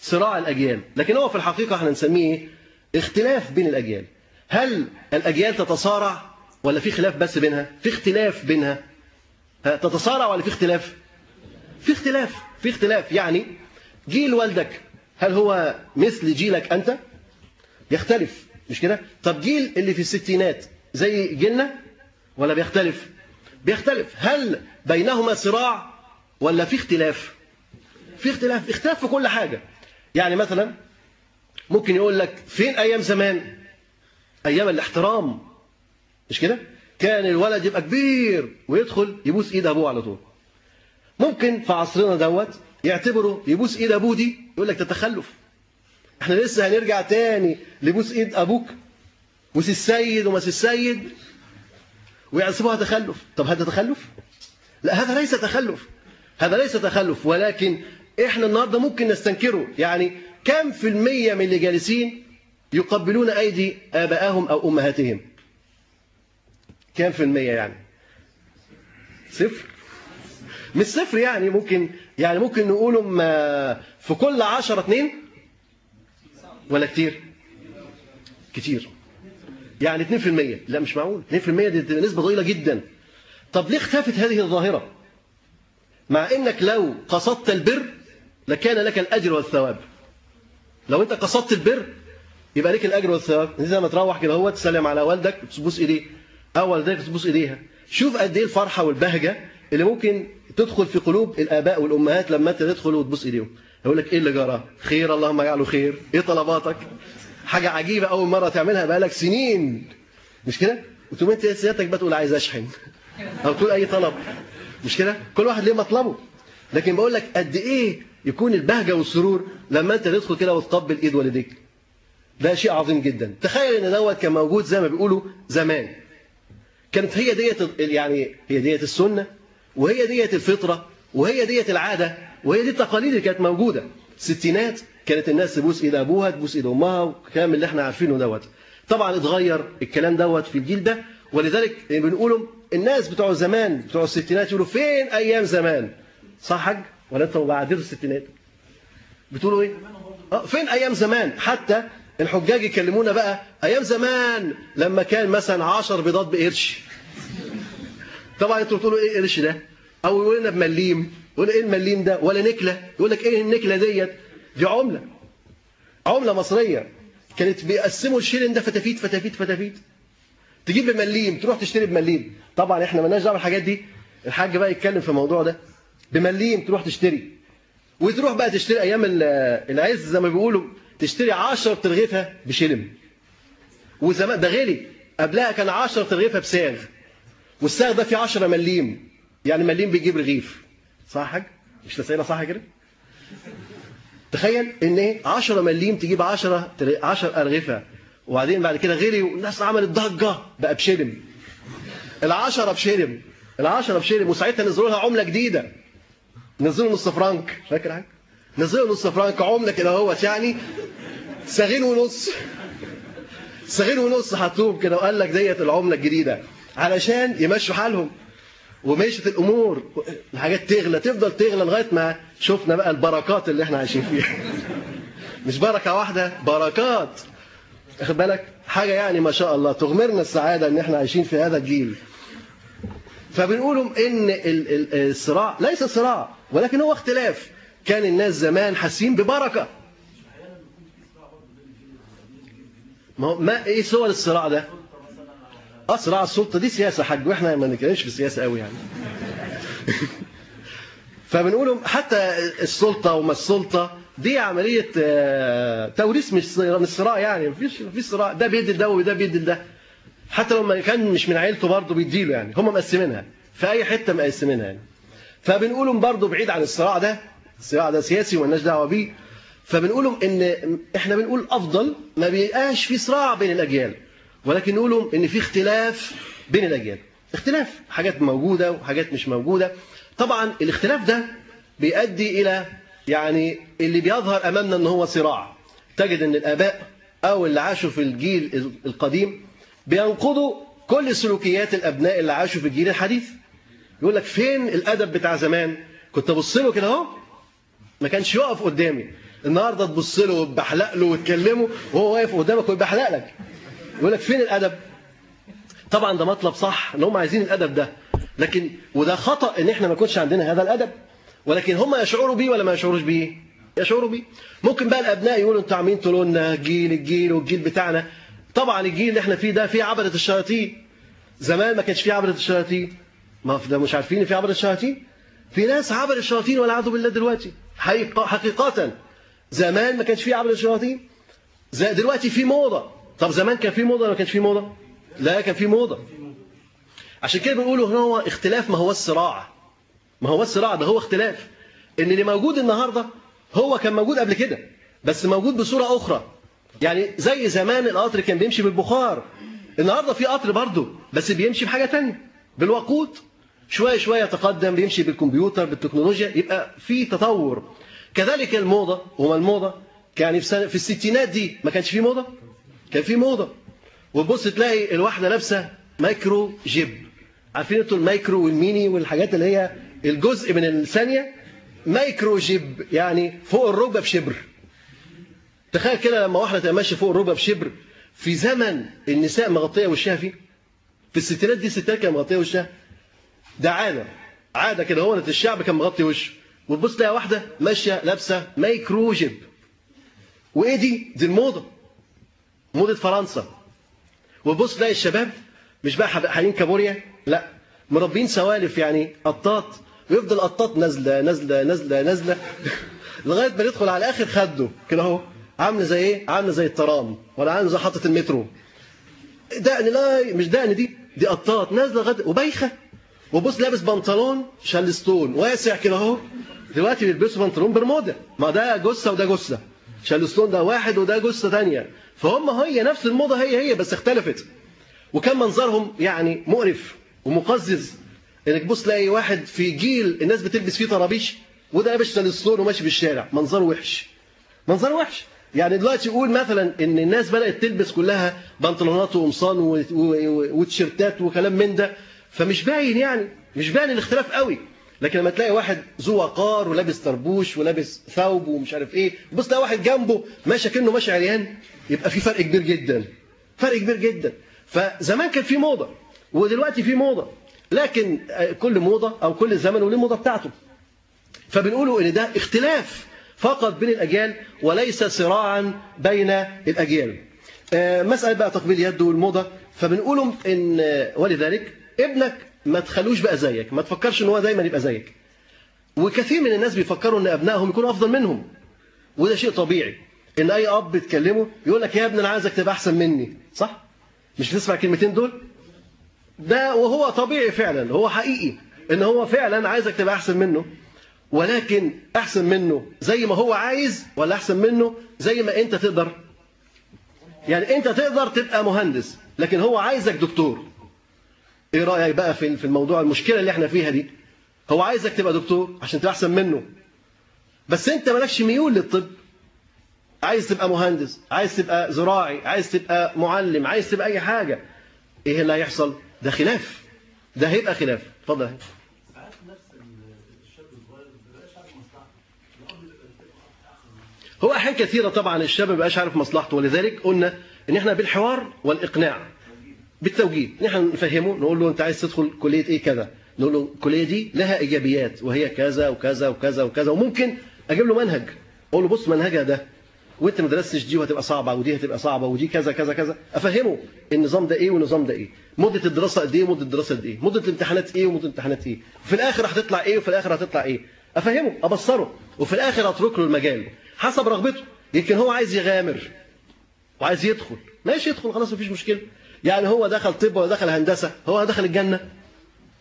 صراع الأجيال. لكن هو في الحقيقة إحنا نسميه اختلاف بين الأجيال. هل الأجيال تتصارع ولا في خلاف بس بينها؟ في اختلاف بينها. تتصارع ولا في اختلاف؟ في اختلاف. في اختلاف. يعني جيل والدك هل هو مثل جيلك أنت؟ يختلف. مش كده؟ طب جيل اللي في الستينات زي جيلنا ولا بيختلف؟ بيختلف. هل بينهما صراع ولا في اختلاف؟ في اختلاف اختلاف في كل حاجة. يعني مثلا ممكن يقول لك فين أيام زمان؟ أيام الاحترام. مش كده؟ كان الولد يبقى كبير ويدخل يبوس إيد أبوه على طول. ممكن في عصرنا دوت يعتبروا يبوس إيد أبوه دي يقول لك ده تخلف. إحنا لسه هنرجع تاني لبوس إيد أبوك. بوس السيد ومس السيد. ويحسبوها تخلف. طب هذا تخلف؟ لا هذا ليس تخلف. هذا ليس تخلف ولكن إحنا النهارده ممكن نستنكره. يعني كم في المية من اللي جالسين يقبلون أيدي ابائهم أو أمهاتهم؟ كم في المية يعني؟ صفر؟ مش صفر يعني ممكن يعني ممكن نقولهم في كل عشرة اتنين؟ ولا كتير؟ كتير. يعني 2% لا مش معقول. 2% دي نسبة ضئيلة جدا. طب ليه اختفت هذه الظاهرة؟ مع إنك لو قصدت البر لكان لك الأجر والثواب. لو أنت قصدت البر يبقى لك الأجر والثواب. زي ما تروح كده هو تسلم على والدك تبوس إيديه. أو والدتك تبوس إيديها. شوف قد إيه الفرحة والبهجة اللي ممكن تدخل في قلوب الآباء والأمهات لما أنت تدخل وتبوس إيديهم. يقول لك إيه اللي جرى خير اللهم اجعله خير. إيه طلباتك؟ حاجة عجيبة أول مرة تعملها بقالك سنين. مش كده؟ وتقوم أنت سيادتك بتقول عايز أشحن. *laughs* أو تقول أي طلب. مش كده؟ كل واحد ليه مطلبه. لكن بقول لك قد إيه يكون البهجة والسرور لما أنت تدخل كده وتقبل إيد والديك. ده شيء عظيم جدا. تخيل إن دوت كان موجود زي ما بيقولوا زمان. كانت هي ديت يعني هي ديت السنة وهي ديت الفطرة وهي ديت العادة وهي دي التقاليد اللي كانت موجودة. الستينات كانت الناس تبوس ايد أبوها تبوس ايد أمها والكلام اللي إحنا عارفينه دوت. طبعا اتغير الكلام دوت في الجيل ده ولذلك بنقولوا الناس بتوع زمان بتوع الستينات يقولوا فين أيام زمان؟ صح حاج؟ ولا أنتوا بعد الستينات؟ بتقولوا إيه؟ آه فين أيام زمان؟ حتى الحجاج يكلمونا بقى أيام زمان لما كان مثلا 10 بيضات بقرش. طبعا أنتوا بتقولوا إيه قرش ده؟ أو يقول لنا بمليم يقول إيه المليم ده؟ ولا نكلة يقول لك إيه النكلة ديت؟ دي عملة. عملة مصرية. كانت بيقسموا الشيلين ده فتافيت فتافيت فتافيت. تجيب بمليم تروح تشتري بمليم. طبعا إحنا مالناش دعوة بالحاجات دي. الحاج بقى يتكلم في الموضوع ده. بمليم تروح تشتري. وتروح بقى تشتري أيام العز زي ما بيقولوا تشتري 10 ترغيفه بشلم وزمان ده غلي قبلها كان 10 ترغيفه بساغ والساغ ده فيه 10 مليم. يعني مليم بيجيب رغيف. صح حاج؟ مش تسألها صح كده تخيل إن إيه؟ 10 مليم تجيب 10 10 أرغفة. وبعدين بعد كده غلي والناس عملت ضجة بقى بشلم العشرة بشلم العشرة بشلم وساعتها نزلوا لها عملة جديدة. نزلوا نص فرنك فاكر حاجة؟ نزلوا نص فرنك عملة كده أهوت يعني. ساغين ونص. ساغين ونص حطوهم كده. وقال لك ديت العملة الجديدة. علشان يمشوا حالهم. ومشت الأمور الحاجات تغلى تفضل تغلى لغاية ما شفنا بقى البركات اللي إحنا عايشين فيها. *laughs* مش بركة واحدة بركات. واخد بالك؟ حاجة يعني ما شاء الله تغمرنا السعادة إن إحنا عايشين في هذا الجيل. فبنقولوا إن الصراع ليس صراع ولكن هو اختلاف. كان الناس زمان حاسين ببركة. ما إيه صور الصراع ده؟ صراع السلطة دي سياسة حاج وإحنا ما نتكلمش في السياسة قوي يعني. *laughs* فبنقولوا حتى السلطة وما السلطة دي عملية توريث مش صراع يعني مفيش مفيش صراع. ده بيدي ده وده بيدي ده. حتى لو ما كان مش من عيلته برضه بيديله يعني هم مقسمينها. في أي حتة مقسمينها يعني. فبنقولهم برضه بعيد عن الصراع ده الصراع ده سياسي ومالناش دعوة بيه. فبنقولهم إن إحنا بنقول أفضل ما بيبقاش في صراع بين الأجيال. ولكن نقولهم إن في اختلاف بين الأجيال. اختلاف حاجات موجودة وحاجات مش موجودة. طبعا الاختلاف ده بيؤدي إلى يعني اللي بيظهر أمامنا إن هو صراع. تجد إن الآباء أو اللي عاشوا في الجيل القديم بينقضوا كل سلوكيات الأبناء اللي عاشوا في الجيل الحديث. يقول لك فين الأدب بتاع زمان؟ كنت أبص له كده أهو. ما كانش يقف قدامي. النهارده تبص له وتبحلق له وتكلمه وهو واقف قدامك ويبحلق لك. يقول لك فين الأدب؟ طبعا ده مطلب صح إن هم عايزين الأدب ده. لكن وده خطأ إن إحنا ما يكونش عندنا هذا الأدب. ولكن هم يشعروا بيه ولا ما يشعروش بيه؟ يشعروا بيه. ممكن بقى الأبناء يقولوا أنتوا عاملين تقولوا لنا جيل الجيل والجيل بتاعنا. طبعا الجيل اللي إحنا فيه ده فيه عبده الشياطين. زمان ما كانش فيه عبده الشياطين. ما ده مش عارفين في عبده الشياطين؟ في ناس عبد الشياطين والعياذ بالله دلوقتي. حقيقة زمان ما كانش فيه عبد الشياطين. دلوقتي في موضة. طب زمان كان في موضة ولا ما كانش في موضة؟ لا كان في موضة. عشان كده بنقولوا هو اختلاف ما هو الصراع. ما هو الصراع ده هو اختلاف. إن اللي موجود النهارده هو كان موجود قبل كده بس موجود بصورة أخرى. يعني زي زمان القطر كان بيمشي بالبخار. النهارده في قطر برضه بس بيمشي بحاجة تانية بالوقود. شوية شوية تقدم بيمشي بالكمبيوتر بالتكنولوجيا يبقى في تطور. كذلك الموضة. وما الموضة يعني في الستينات دي ما كانش في موضة؟ كان في موضة. وتبص تلاقي الواحدة لابسة micro jupe. عارفين أنتوا ال micro وال mini والحاجات اللي هي الجزء من الثانية؟ micro jupe يعني فوق الركبة بشبر. تخيل كده لما واحدة تبقى ماشية فوق الركبة بشبر. في زمن النساء مغطية وشها فيه. في الستينات دي الستات كانت مغطية وشها. ده عادة. عادة كده هو الشعب كان مغطي وشه. وتبص تلاقي واحدة ماشية لابسة micro jupe. وإيه دي؟ دي الموضة. موضة فرنسا. وتبص تلاقي الشباب مش بقى حالين كابوريا لا. مربين سوالف يعني قطاط ويفضل قطاط نازلة نازلة نازلة نازلة. *laughs* لغاية ما يدخل على آخر خده. كده أهو. عاملة زي إيه؟ عاملة زي الترام. ولا عاملة زي حطة المترو. دقن لا مش دقن دي دي قطاط نازلة لغايه وبايخة. وبص لابس بنطلون شالستون. واسع كده أهو. دلوقتي بيلبسوا بنطلون برمودا ما ده جثة وده جثة. شالستون ده واحد وده جثة ثانية فهم هي نفس الموضة هي هي بس اختلفت. وكان منظرهم يعني مقرف ومقزز. إنك بص تلاقي واحد في جيل الناس بتلبس فيه طرابيش وده لابس شالستون وماشي في الشارع منظره وحش. منظره وحش. يعني دلوقتي يقول مثلا إن الناس بدأت تلبس كلها بنطلونات وقمصان وتيشيرتات وكلام من ده. فمش باين يعني مش باين الاختلاف قوي. لكن لما تلاقي واحد ذو وقار ولابس طربوش ولابس ثوب ومش عارف إيه بص تلاقي واحد جنبه ماشي كأنه ماشي عريان يبقى في فرق كبير جدا. فرق كبير جدا. فزمان كان في موضة ودلوقتي في موضة. لكن كل موضة أو كل زمن وليه موضة بتاعته. فبنقولوا إن ده اختلاف فقط بين الأجيال وليس صراعا بين الأجيال. مسألة بقى تقبيل اليد والموضة. فبنقولوا إن ولذلك ابنك ما تخلوش بقى زيك ما تفكرش إن هو دايما يبقى زيك. وكثير من الناس بيفكروا إن أبنائهم يكونوا أفضل منهم وده شيء طبيعي. إن أي أب بتكلمه يقول لك يا ابني أنا عايزك تبقى أحسن مني صح؟ مش بتسمع الكلمتين دول؟ ده وهو طبيعي فعلا هو حقيقي إن هو فعلا عايزك تبقى أحسن منه. ولكن أحسن منه زي ما هو عايز ولا أحسن منه زي ما أنت تقدر؟ يعني أنت تقدر تبقى مهندس لكن هو عايزك دكتور. إيه رأيك بقى في في الموضوع؟ المشكلة اللي إحنا فيها دي هو عايزك تبقى دكتور عشان تبقى أحسن منه. بس انت مالكش ميول للطب. عايز تبقى مهندس عايز تبقى زراعي عايز تبقى معلم عايز تبقى أي حاجة. إيه اللي هيحصل؟ ده خلاف. ده هيبقى خلاف. اتفضل هو أحيان كثيرة طبعا الشاب ما بيبقاش عارف مصلحته ولذلك قلنا إن إحنا بالحوار والإقناع. بالتوجيه. نحن نفهمه نقول له أنت عايز تدخل كلية إيه كذا؟ نقول له الكلية دي لها إيجابيات وهي كذا وكذا وكذا وكذا وممكن أجيب له منهج. أقول له بص منهجها ده وأنت ما درستش دي وهتبقى صعبة ودي هتبقى صعبة ودي كذا كذا كذا. أفهمه النظام ده إيه والنظام ده إيه. مدة الدراسة قد إيه ومده الدراسة قد إيه. مدة الامتحانات إيه ومدة الامتحانات إيه. في الآخر هتطلع إيه وفي الآخر هتطلع إيه. أفهمه أبصره. وفي الآخر أترك له المجال. حسب رغبته. يمكن هو عايز يغامر وعايز يدخل. ماشي يدخل خلاص مفيش مشكلة. يعني هو دخل طب ولا دخل هندسة؟ هو دخل الجنة؟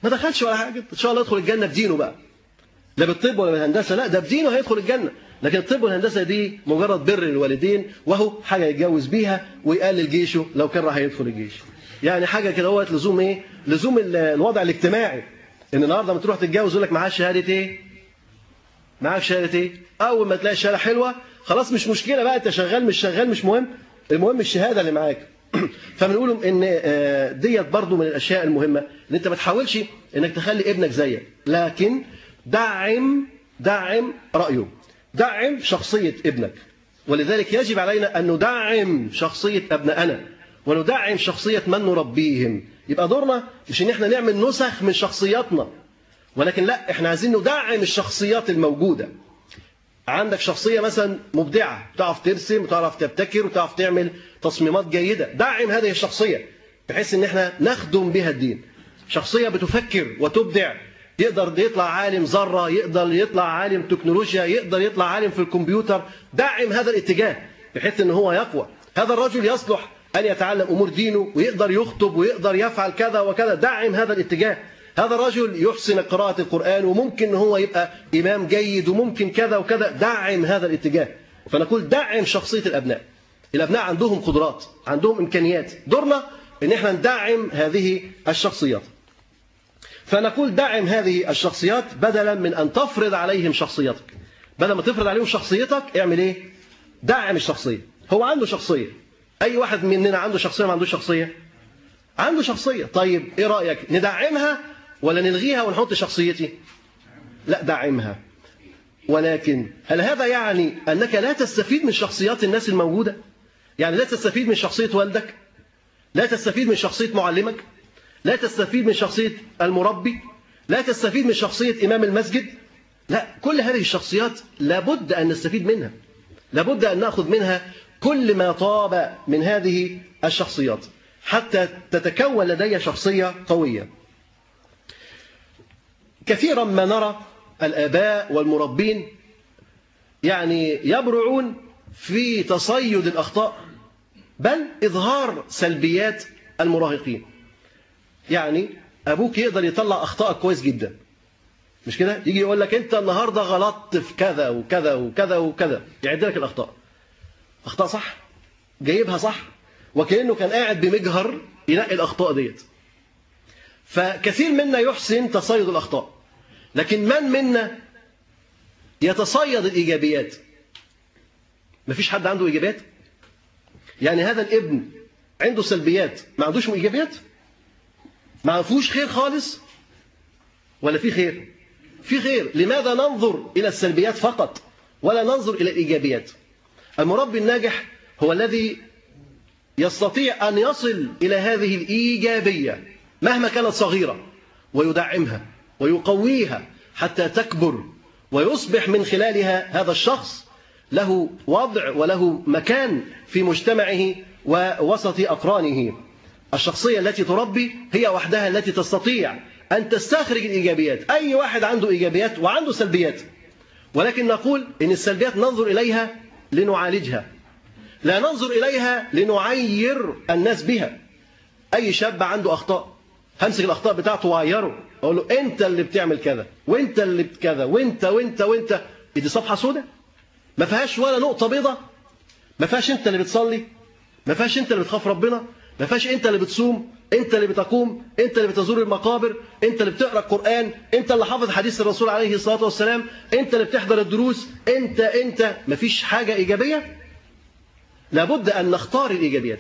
ما دخلش ولا حاجة. إن شاء الله يدخل الجنة بدينه بقى. لا بالطب ولا بالهندسة لا ده بدينه هيدخل الجنة. لكن الطب والهندسة دي مجرد بر الوالدين وهو حاجة يتجوز بيها ويقلل جيشه لو كان راح يدخل الجيش. يعني حاجة كده هو لزوم إيه؟ لزوم الوضع الاجتماعي. إن النهارده لما تروح تتجوز يقول لك معاك شهادة إيه؟ معاك شهادة إيه؟ أول ما تلاقي الشهادة حلوة خلاص مش مشكلة بقى أنت شغال مش شغال مش مهم. المهم الشهادة اللي معاك. *clears throat* فبنقول إن ديت برضو من الأشياء المهمة إن أنت ما تحاولش إنك تخلي ابنك زيك لكن دعم دعم رأيه دعم شخصية ابنك. ولذلك يجب علينا أن ندعم شخصية ابنائنا وندعم شخصية من نربيهم. يبقى دورنا مش إن إحنا نعمل نسخ من شخصياتنا ولكن لا إحنا عايزين ندعم الشخصيات الموجودة. عندك شخصية مثلا مبدعة تعرف ترسم وتعرف تبتكر وتعرف تعمل تصميمات جيدة. دعم هذه الشخصية بحيث إن إحنا نخدم بها الدين. شخصية بتفكر وتبدع يقدر يطلع عالم ذرة يقدر يطلع عالم تكنولوجيا يقدر يطلع عالم في الكمبيوتر. دعم هذا الاتجاه بحيث ان هو يقوى. هذا الرجل يصلح أن يتعلم أمور دينه ويقدر يخطب ويقدر يفعل كذا وكذا. دعم هذا الاتجاه. هذا الرجل يحسن قراءة القرآن وممكن هو يبقى إمام جيد وممكن كذا وكذا. دعم هذا الاتجاه. فنقول دعم شخصية الأبناء. الأبناء عندهم قدرات عندهم إمكانيات. دورنا إن إحنا ندعم هذه الشخصيات. فنقول دعم هذه الشخصيات بدلا من أن تفرض عليهم شخصيتك. بدل ما تفرض عليهم شخصيتك اعمل إيه؟ دعم الشخصية. هو عنده شخصية. أي واحد مننا عنده شخصية ما عندوش شخصية؟ عنده شخصية. طيب إيه رأيك؟ ندعمها ولا نلغيها ونحط شخصيتي لا دعمها. ولكن هل هذا يعني أنك لا تستفيد من شخصيات الناس الموجودة؟ يعني لا تستفيد من شخصية والدك؟ لا تستفيد من شخصية معلمك؟ لا تستفيد من شخصية المربي؟ لا تستفيد من شخصية إمام المسجد؟ لا كل هذه الشخصيات لابد أن نستفيد منها. لابد أن نأخذ منها كل ما طاب من هذه الشخصيات حتى تتكون لدي شخصية قوية. كثيرا ما نرى الآباء والمربين يعني يبرعون في تصيد الأخطاء بل إظهار سلبيات المراهقين. يعني أبوك يقدر يطلع أخطاء كويس جدا. مش كده؟ يجي يقول لك أنت النهاردة غلطت في كذا وكذا وكذا وكذا يعد لك الأخطاء. أخطاء صح؟ جايبها صح؟ وكأنه كان قاعد بمجهر ينقي الأخطاء ديت. فكثير منا يحسن تصيد الأخطاء. لكن من منا يتصيد الإيجابيات؟ مفيش حد عنده إيجابيات؟ يعني هذا الابن عنده سلبيات ما عندوش إيجابيات؟ ما فيهوش خير خالص ولا في خير؟ في خير. لماذا ننظر إلى السلبيات فقط ولا ننظر إلى الإيجابيات؟ المربي الناجح هو الذي يستطيع أن يصل إلى هذه الإيجابية مهما كانت صغيرة ويدعمها. ويقويها حتى تكبر ويصبح من خلالها هذا الشخص له وضع وله مكان في مجتمعه ووسط أقرانه. الشخصية التي تربي هي وحدها التي تستطيع أن تستخرج الإيجابيات. أي واحد عنده إيجابيات وعنده سلبيات. ولكن نقول إن السلبيات ننظر إليها لنعالجها. لا ننظر إليها لنعير الناس بها. أي شاب عنده أخطاء. همسك الأخطاء بتاعته وعيره. أقول له أنت اللي بتعمل كذا وأنت اللي كذا وأنت وأنت وأنت. دي صفحة سوداء ما فيهاش ولا نقطة بيضة؟ ما فيهاش أنت اللي بتصلي؟ ما فيهاش أنت اللي بتخاف ربنا؟ ما فيهاش أنت اللي بتصوم؟ أنت اللي بتقوم؟ أنت اللي بتزور المقابر؟ أنت اللي بتقرأ القرآن؟ أنت اللي حافظ حديث الرسول عليه الصلاة والسلام؟ أنت اللي بتحضر الدروس؟ أنت أنت. ما فيش حاجة إيجابية؟ لابد أن نختار الإيجابيات.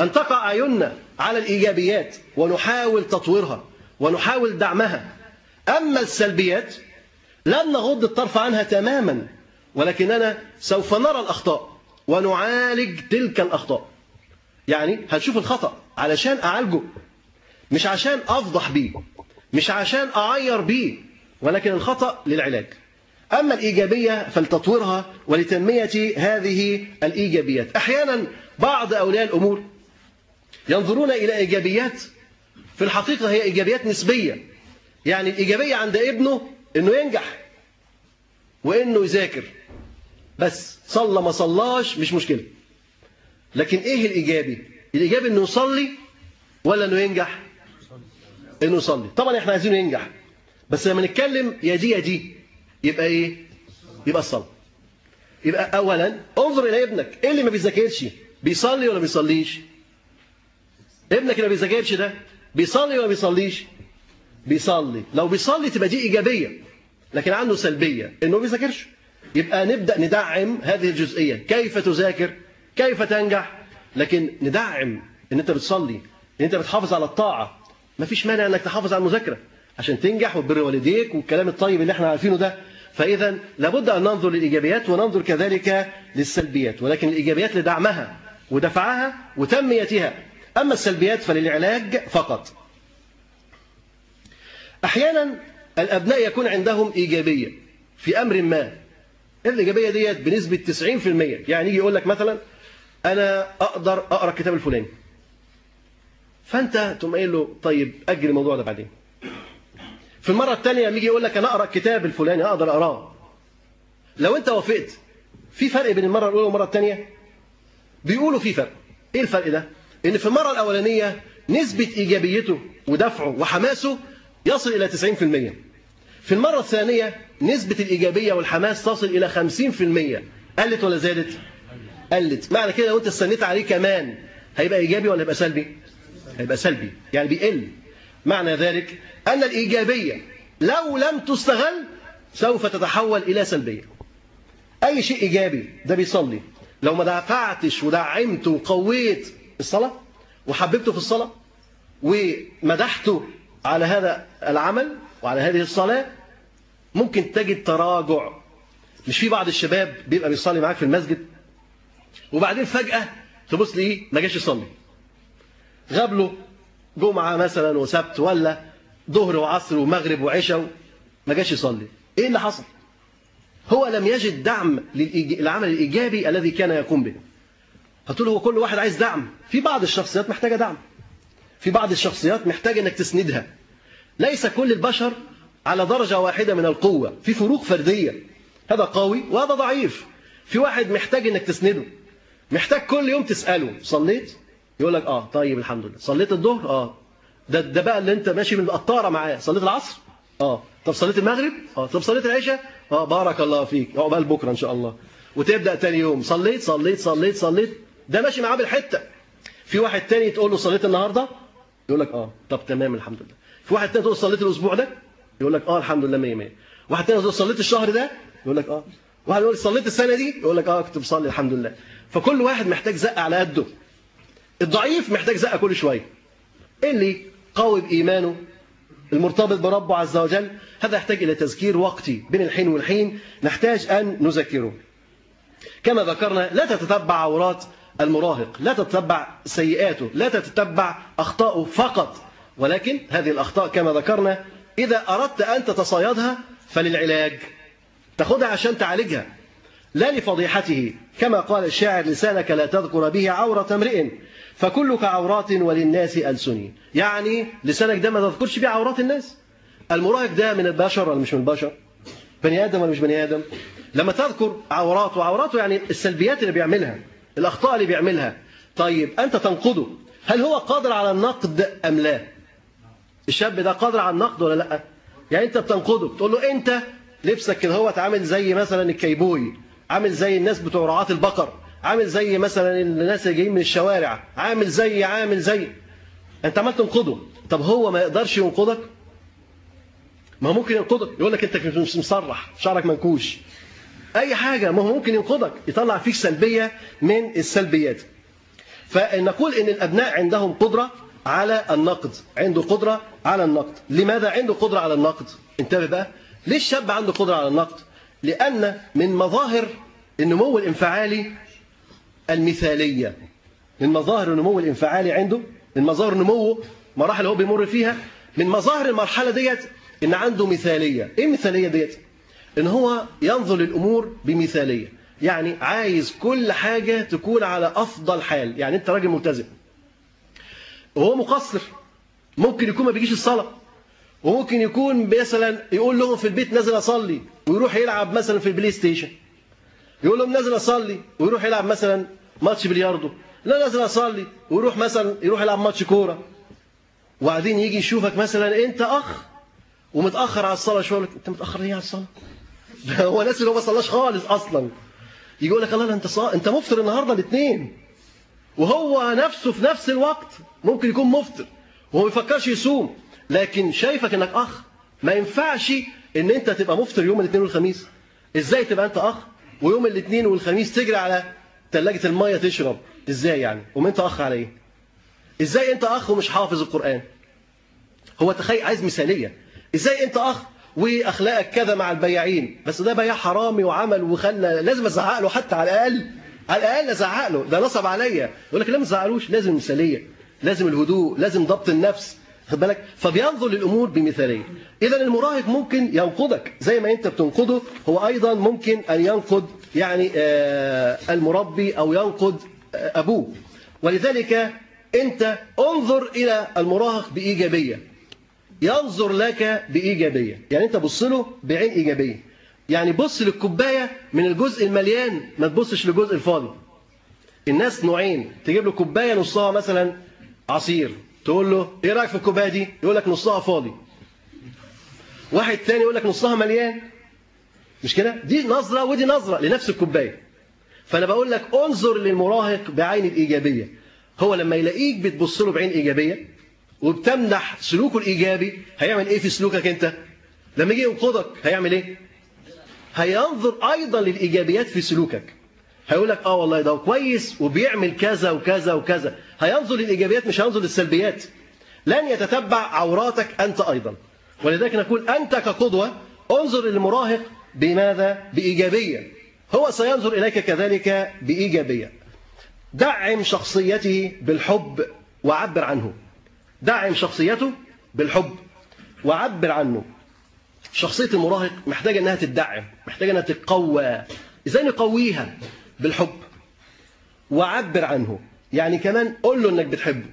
أن تقع أعيننا على الإيجابيات ونحاول تطويرها. ونحاول دعمها. أما السلبيات لن نغض الطرف عنها تماما ولكننا سوف نرى الأخطاء ونعالج تلك الأخطاء. يعني هنشوف الخطأ علشان أعالجه مش عشان أفضح بيه مش عشان أعير بيه ولكن الخطأ للعلاج. أما الإيجابية فلتطويرها ولتنمية هذه الإيجابيات. أحيانا بعض أولياء الأمور ينظرون إلى إيجابيات في الحقيقة هي إيجابيات نسبية. يعني الإيجابية عند ابنه أنه ينجح وأنه يذاكر. بس صلى ما صلاش مش مشكلة. لكن إيه الإيجابي؟ الإيجابي أنه يصلي ولا أنه ينجح؟ أنه يصلي. طبعا إحنا عايزينه ينجح. بس لما نتكلم يا دي يا دي يبقى إيه؟ يبقى الصلاة. يبقى أولا انظر إلى ابنك. إيه اللي ما بيذاكرش؟ بيصلي ولا بيصليش؟ ابنك اللي ما بيذاكرش ده؟ بيصلي ولا بيصليش؟ بيصلي. لو بيصلي تبقى دي إيجابية لكن عنده سلبية إنه ما بيذاكرش. يبقى نبدأ ندعم هذه الجزئية. كيف تذاكر؟ كيف تنجح؟ لكن ندعم إن أنت بتصلي إن أنت بتحافظ على الطاعة. ما فيش مانع إنك تحافظ على المذاكرة عشان تنجح وتبر والديك والكلام الطيب اللي إحنا عارفينه ده. فإذا لابد أن ننظر للإيجابيات وننظر كذلك للسلبيات ولكن الإيجابيات لدعمها ودفعها وتنميتها. أما السلبيات فللعلاج فقط. أحيانا الأبناء يكون عندهم إيجابية في أمر ما. الإيجابية ديت بنسبة 90% يعني يجي يقول لك مثلا أنا أقدر أقرأ الكتاب الفلاني. فأنت تقوم قايل له طيب أجل الموضوع ده بعدين. في المرة الثانية يجي يقول لك أنا أقرأ الكتاب الفلاني أقدر أقرأه. لو أنت وافقت في فرق بين المرة الأولى والمرة الثانية بيقولوا في فرق. إيه الفرق ده؟ إن في المرة الأولانية نسبة إيجابيته ودفعه وحماسه يصل إلى 90% في المرة الثانية نسبة الإيجابية والحماس تصل إلى 50% قلت ولا زادت؟ قلت. معنى كده لو أنت استنيت عليه كمان هيبقى إيجابي ولا هيبقى سلبي؟ هيبقى سلبي. يعني بيقل. معنى ذلك أن الإيجابية لو لم تستغل سوف تتحول إلى سلبية. أي شيء إيجابي ده بيصلي. لو ما دفعتش ودعمت وقويت الصلاة وحببته في الصلاة ومدحته على هذا العمل وعلى هذه الصلاة ممكن تجد تراجع. مش في بعض الشباب بيبقى بيصلي معاك في المسجد وبعدين فجأة تبص ليه ما جاش يصلي. غاب له جمعة مثلا وسبت ولا ظهر وعصر ومغرب وعشاء ما جاش يصلي. إيه اللي حصل؟ هو لم يجد دعم للعمل الإيجابي الذي كان يقوم به. هتقول هو كل واحد عايز دعم. في بعض الشخصيات محتاجة دعم. في بعض الشخصيات محتاجة إنك تسندها. ليس كل البشر على درجة واحدة من القوة. في فروق فردية. هذا قوي وهذا ضعيف. في واحد محتاج إنك تسنده. محتاج كل يوم تسأله. صليت؟ يقول لك آه طيب الحمد لله. صليت الظهر؟ آه. ده ده بقى اللي أنت ماشي بالقطاره معاه. صليت العصر؟ آه. طب صليت المغرب؟ آه. طب صليت العشاء؟ آه بارك الله فيك. عقبال بكرة إن شاء الله. وتبدأ تاني يوم. صليت صليت صليت صليت. ده ماشي معاه بالحتة. في واحد تاني تقول له صليت النهارده؟ يقول لك آه طب تمام الحمد لله. في واحد تاني تقول صليت الأسبوع ده؟ يقول لك آه الحمد لله 100 100 واحد تاني تقول صليت الشهر ده؟ يقول لك آه. واحد يقول صليت السنة دي؟ يقول لك آه كنت بصلي الحمد لله. فكل واحد محتاج زقة على قده. الضعيف محتاج زقة كل شوية. اللي قوي بإيمانه المرتبط بربه عز وجل هذا يحتاج إلى تذكير وقتي بين الحين والحين. نحتاج أن نذكره. كما ذكرنا لا تتتبع عورات المراهق. لا تتتبع سيئاته لا تتتبع أخطاؤه فقط. ولكن هذه الأخطاء كما ذكرنا إذا أردت أن تتصيدها فللعلاج. تاخدها عشان تعالجها. لا لفضيحته كما قال الشاعر لسانك لا تذكر به عورة امرئ فكلك عورات وللناس ألسني يعني لسانك ده ما تذكرش بيه عورات الناس. المراهق ده من البشر ولا مش من البشر؟ بني آدم ولا مش بني آدم؟ لما تذكر عوراته وعوراته يعني السلبيات اللي بيعملها. الأخطاء اللي بيعملها. طيب أنت تنقده هل هو قادر على النقد أم لا؟ الشاب ده قادر على النقد ولا لأ؟ يعني أنت بتنقده بتقول له أنت لبسك كده هو عامل زي مثلا الكيبوي عامل زي الناس بتوع رعاة البقر عامل زي مثلا الناس اللي جايين من الشوارع عامل زي عامل زي. أنت عمال تنقده طب هو ما يقدرش ينقدك ما ممكن ينقدك يقول لك أنت مش مصرح شعرك منكوش. أي حاجة ما هو ممكن ينقدك يطلع فيك سلبية من السلبيات. فنقول إن الأبناء عندهم قدرة على النقد عنده قدرة على النقد. لماذا عنده قدرة على النقد؟ انتبه بقى. ليه الشاب عنده قدرة على النقد؟ لأن من مظاهر النمو الانفعالي المثالية. من مظاهر النمو الانفعالي عنده من مظاهر نموه مراحل هو بيمر فيها من مظاهر المرحلة ديت إن عنده مثالية. إيه المثالية ديت؟ إن هو ينظر للأمور بمثالية. يعني عايز كل حاجة تكون على أفضل حال. يعني أنت راجل ملتزم. وهو مقصر. ممكن يكون ما بيجيش الصلاة. وممكن يكون مثلا يقول لهم في البيت نازل أصلي ويروح يلعب مثلا في ال PlayStation. يقول لهم نازل أصلي ويروح يلعب مثلا ماتش بلياردو. لا نازل أصلي ويروح مثلا يروح يلعب ماتش كورة. وبعدين يجي يشوفك مثلا أنت أخ ومتأخر على الصلاة شوية. لك أنت متأخر ليه على الصلاة؟ هو ناس اللي هو ما صلاش خالص أصلا. يجي يقول لك الله أنت صا... أنت مفطر النهارده الاثنين. وهو نفسه في نفس الوقت ممكن يكون مفطر. وهو ما بيفكرش يصوم. لكن شايفك إنك أخ. ما ينفعش إن أنت تبقى مفطر يوم الاثنين والخميس. إزاي تبقى أنت أخ؟ ويوم الاثنين والخميس تجري على ثلاجة المية تشرب. إزاي يعني؟ وما أنت أخ على إيه؟ إزاي أنت أخ ومش حافظ القرآن؟ هو تخيل عايز مثالية. إزاي أنت أخ وأخلاقك كذا مع البياعين. بس ده بياع حرامي وعمل وخلى لازم أزعق له حتى على الأقل. على الأقل أزعق له. ده نصب عليا. يقول لك لا ما تزعقلوش؟ لازم المثالية. لازم الهدوء. لازم ضبط النفس. خد بالك؟ فبينظر للأمور بمثالية. اذا المراهق ممكن ينقدك زي ما أنت بتنقده هو أيضا ممكن أن ينقد يعني المربي أو ينقد أبوه. ولذلك أنت انظر إلى المراهق بإيجابية. ينظر لك بإيجابية. يعني أنت بص له بعين إيجابية. يعني بص للكوباية من الجزء المليان ما تبصش للجزء الفاضي. الناس نوعين. تجيب له كوباية نصها مثلا عصير. تقول له إيه رأيك في الكوباية دي؟ يقول لك نصها فاضي. واحد تاني يقول لك نصها مليان. مش كده؟ دي نظرة ودي نظرة لنفس الكوباية. فأنا بقول لك انظر للمراهق بعين الإيجابية. هو لما يلاقيك بتبص له بعين إيجابية وبتمنح سلوكه الإيجابي هيعمل إيه في سلوكك أنت؟ لما يجي ينقضك هيعمل إيه؟ هينظر أيضا للإيجابيات في سلوكك. هيقول لك آه والله ده كويس وبيعمل كذا وكذا وكذا. هينظر للإيجابيات مش هينظر للسلبيات. لن يتتبع عوراتك أنت أيضا. ولذلك نقول أنت كقدوة انظر للمراهق بماذا؟ بإيجابية. هو سينظر إليك كذلك بإيجابية. دعم شخصيته بالحب وعبر عنه. دعم شخصيته بالحب وعبر عنه. شخصية المراهق محتاجة أنها تدعم محتاجة أنها تقوى. إزاي نقويها؟ بالحب. وعبر عنه. يعني كمان قول له أنك بتحبه.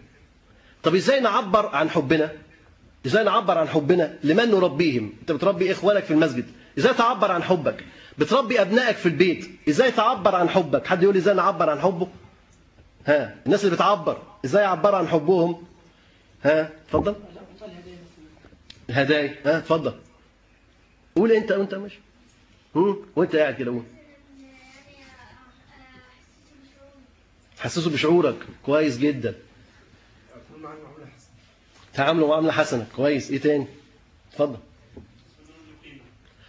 طب إزاي نعبر عن حبنا؟ إزاي نعبر عن حبنا؟ لمن نربيهم؟ أنت بتربي إخوانك في المسجد. إزاي تعبر عن حبك؟ بتربي أبنائك في البيت. إزاي تعبر عن حبك؟ حد يقول إزاي نعبر عن حبه؟ ها الناس اللي بتعبر إزاي يعبروا عن حبهم؟ ها اتفضل. هدايا ها اتفضل. قول انت وانت ماشي. وانت قاعد كده قول. حسسه بشعورك. كويس جدا. تعاملوا معاملة حسنة. كويس. إيه تاني؟ اتفضل.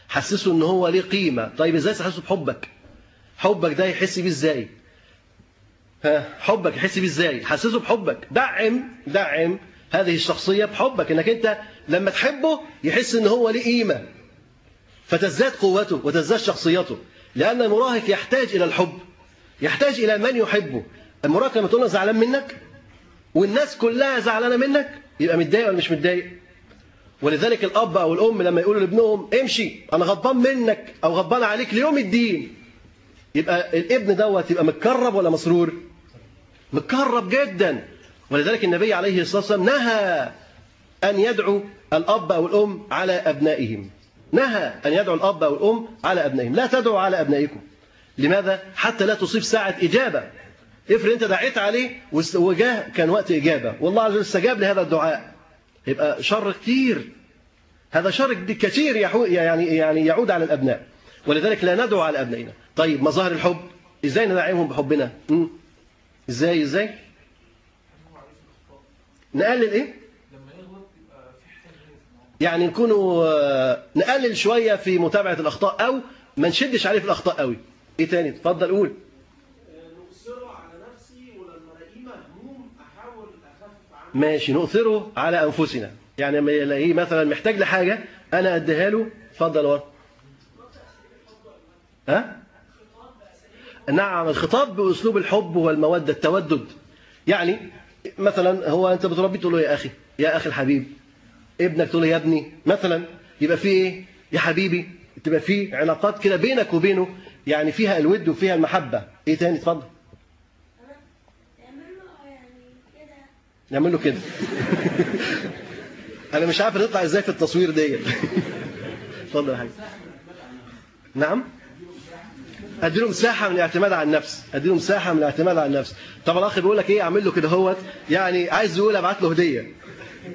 حسسه ان هو ليه قيمة. طيب إزاي تحسسه بحبك؟ حبك ده يحس بيه إزاي؟ ها حبك يحس بيه إزاي؟ حسسه بحبك. دعم دعم. هذه الشخصية بحبك إنك أنت لما تحبه يحس إن هو ليه قيمة. فتزداد قوته وتزداد شخصيته لأن المراهق يحتاج إلى الحب يحتاج إلى من يحبه. المراهق لما تقول زعلان منك والناس كلها زعلانة منك يبقى متضايق ولا مش متضايق؟ ولذلك الأب أو الأم لما يقولوا لابنهم امشي أنا غضبان منك أو غضبان عليك ليوم الدين. يبقى الابن دوت يبقى متكرب ولا مسرور؟ متكرب جدا. ولذلك النبي عليه الصلاة والسلام نهى أن يدعو الأب أو الأم على أبنائهم. نهى أن يدعو الأب أو الأم على أبنائهم. لا تدعوا على أبنائكم. لماذا؟ حتى لا تصيب ساعة إجابة. افرض أنت دعيت عليه وجاه كان وقت إجابة. والله عز وجل استجاب لهذا الدعاء. يبقى شر كتير. هذا شر كثير يعني يعني يعود على الأبناء. ولذلك لا ندعو على أبنائنا. طيب مظاهر الحب. إزاي ندعمهم بحبنا؟ م? إزاي إزاي؟ نقلل إيه؟ يعني نكونوا نقلل شوية في متابعة الأخطاء أو ما نشدش عليه في الأخطاء قوي إيه تاني؟ اتفضل قول. ماشي نؤثره على أنفسنا. يعني لما يلاقيه مثلا محتاج لحاجة أنا أديها له. اتفضل ورا ها؟ نعم الخطاب بأسلوب الحب والمودة التودد. يعني مثلا هو أنت بتربي تقول له يا أخي يا أخي الحبيب ابنك تقول له يا ابني مثلا يبقى في إيه؟ يا حبيبي تبقى في علاقات كده بينك وبينه يعني فيها الود وفيها المحبة. إيه تاني؟ اتفضل. نعمل له كده. *laughs* أنا مش عارف نطلع إزاي في التصوير ديت. *laughs* اتفضل يا حاج نعم؟ اديله مساحه من الاعتماد على النفس. اديله مساحه من الاعتماد على النفس. طب الأخ بيقول لك إيه؟ أعمل له كده هوت. يعني عايز يقول أبعت له هدية.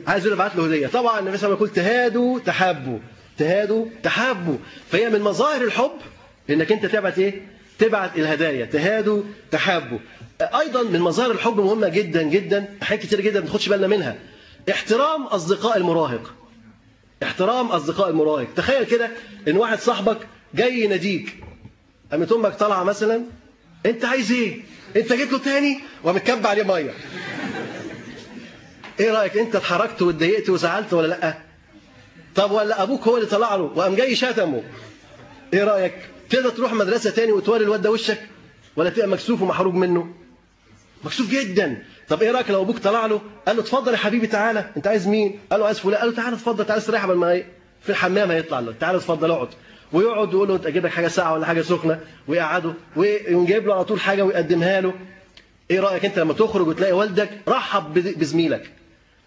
عايز يقول أبعت له هدية. طبعا النبي صلى الله عليه وسلم تهادوا تحابوا. تهادوا تحابوا. فهي من مظاهر الحب إنك أنت تبعت إيه؟ تبعت الهدايا. تهادوا تحابوا. أيضا من مظاهر الحب مهمة جدا جدا. حاجات كتير جدا ما بناخدش بالنا منها. احترام أصدقاء المراهق. احترام أصدقاء المراهق. تخيل كده إن واحد صاحبك جاي يناديك. قامت أمك طالعة مثلا أنت عايز إيه؟ أنت جيت له تاني؟ ومتكب عليه مية. إيه رأيك أنت اتحركت واتضايقت وزعلت ولا لأ؟ طب ولا أبوك هو اللي طلع له وقام جاي شتمه. إيه رأيك؟ تقدر تروح مدرسة تاني وتوري الواد ده وشك؟ ولا تبقى مكسوف ومحروج منه؟ مكسوف جدا. طب إيه رأيك لو أبوك طلع له؟ قال له اتفضل يا حبيبي تعالى. أنت عايز مين؟ قال له عايز فلان. قال له تعالى اتفضل تعالى استريح قبل ما في الحمام هيطلع له. تعالى اتفضل اقعد. ويقعد يقول له انت أجيب لك حاجة ساعه ولا حاجة سخنة ويقعده ويجيب له على طول حاجة ويقدمها له. إيه رأيك انت لما تخرج وتلاقي والدك رحب بزميلك؟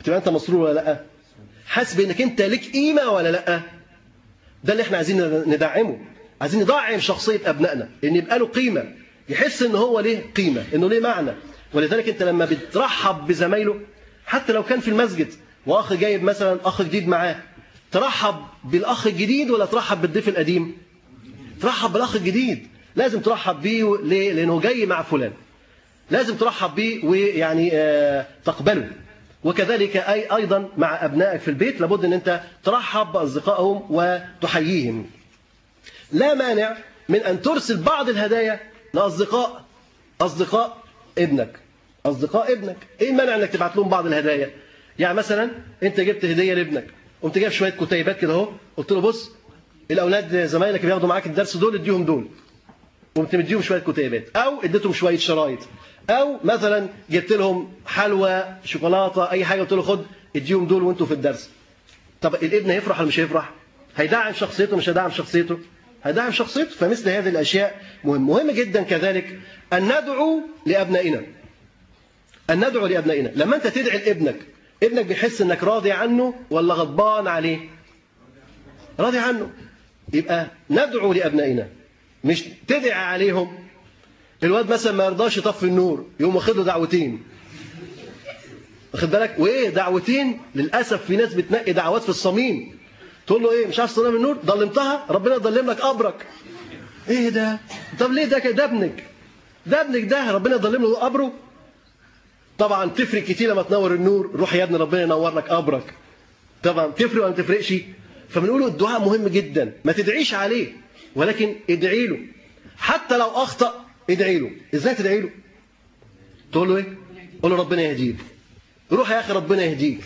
بتبقى انت مسرور ولا لأ؟ حاسس بانك انت ليك قيمة ولا لأ؟ ده اللي إحنا عايزين ندعمه. عايزين ندعم شخصية أبنائنا إن يبقى له قيمة. يحس إن هو ليه قيمة إنه ليه معنى. ولذلك انت لما بترحب بزمايله حتى لو كان في المسجد وأخ جايب مثلا أخ جديد معاه ترحب بالأخ الجديد ولا ترحب بالضيف القديم؟ ترحب بالأخ الجديد. لازم ترحب بيه ليه؟ لأنه جاي مع فلان. لازم ترحب بيه ويعني آه، تقبله. وكذلك أي أيضا مع أبنائك في البيت لابد أن أنت ترحب بأصدقائهم وتحييهم. لا مانع من أن ترسل بعض الهدايا لأصدقاء أصدقاء ابنك. أصدقاء ابنك. إيه المانع أنك تبعت لهم بعض الهدايا؟ يعني مثلا أنت جبت هدية لابنك. قمت جايب شوية كتيبات كده أهو قلت له بص الأولاد زمايلك اللي بياخدوا معاك الدرس دول اديهم دول. قمت مديهم شوية كتيبات أو اديتهم شوية شرايط أو مثلا جبت لهم حلوى شوكولاتة أي حاجة قلت له خد اديهم دول وانتوا في الدرس. طب الابن هيفرح ولا مش هيفرح؟ هيدعم شخصيته مش هيدعم شخصيته؟ هيدعم شخصيته. فمثل هذه الأشياء مهم مهم جدا كذلك أن ندعو لأبنائنا. أن ندعو لأبنائنا. لما أنت تدعي لابنك ابنك بيحس أنك راضي عنه ولا غضبان عليه؟ راضي عنه. يبقى ندعو لأبنائنا مش تدعي عليهم. الواد مثلا ما يرضاش يطفي النور يقوم واخد له دعوتين. واخد بالك؟ وإيه؟ دعوتين. للأسف في ناس بتنقي دعوات في الصميم. تقول له إيه؟ مش عارف تنام النور؟ ضلمتها؟ ربنا يضلم لك قبرك إيه ده؟ طب ليه ده ده ابنك. ده ابنك ده ربنا يضلم له قبره طبعا تفرق كتير لما تنور النور روح يا ابني ربنا ينور لك قبرك. طبعا تفرق ولا ما تفرقش؟ فبنقول الدعاء مهم جدا. ما تدعيش عليه ولكن ادعي له. حتى لو أخطأ ادعي له. إزاي تدعي له؟ تقول له إيه؟ قول له ربنا يهديك. روح يا أخي ربنا يهديك.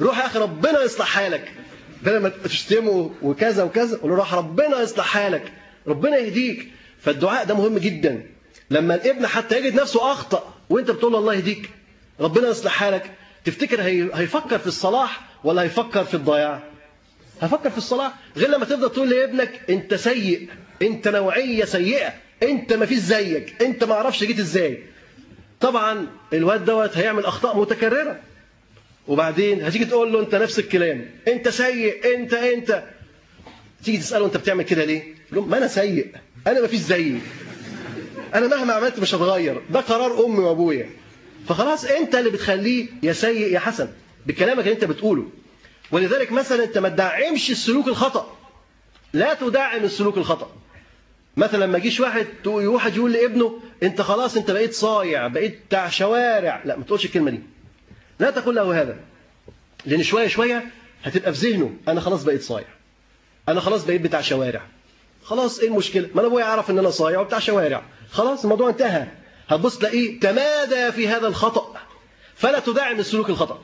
روح يا أخي ربنا يصلح حالك. بدل ما تشتمه وكذا وكذا قول له روح ربنا يصلح حالك. ربنا يهديك. فالدعاء ده مهم جدا. لما الابن حتى يجد نفسه أخطأ وانت بتقول له الله يهديك ربنا يصلح حالك تفتكر هي... هيفكر في الصلاح ولا هيفكر في الضياع؟ هيفكر في الصلاح غير لما تفضل تقول لابنك انت سيء انت نوعية سيئة انت ما فيش زيك انت ما أعرفش جيت إزاي. طبعا الواد دوت هيعمل أخطاء متكررة. وبعدين هتيجي تقول له انت نفس الكلام انت سيء انت انت. تيجي تسأله انت بتعمل كده ليه؟ يقول ما أنا سيء أنا ما فيش زيي. أنا مهما عملت مش هتغير. ده قرار أمي وأبويا. فخلاص أنت اللي بتخليه يا سيء يا حسن بكلامك اللي أنت بتقوله. ولذلك مثلا أنت ما تدعمش السلوك الخطأ. لا تدعم السلوك الخطأ. مثلا لما يجيش واحد واحد يقول لابنه أنت خلاص أنت بقيت صايع بقيت بتاع شوارع. لا ما تقولش الكلمة دي. لا تقول له هذا. لأن شوية شوية هتبقى في ذهنه أنا خلاص بقيت صايع. أنا خلاص بقيت بتاع شوارع. خلاص إيه المشكلة؟ ما أنا ابويا يعرف إن أنا صايع وبتاع شوارع. خلاص الموضوع انتهى. هتبص تلاقيه تمادى في هذا الخطأ. فلا تدعم السلوك الخطأ.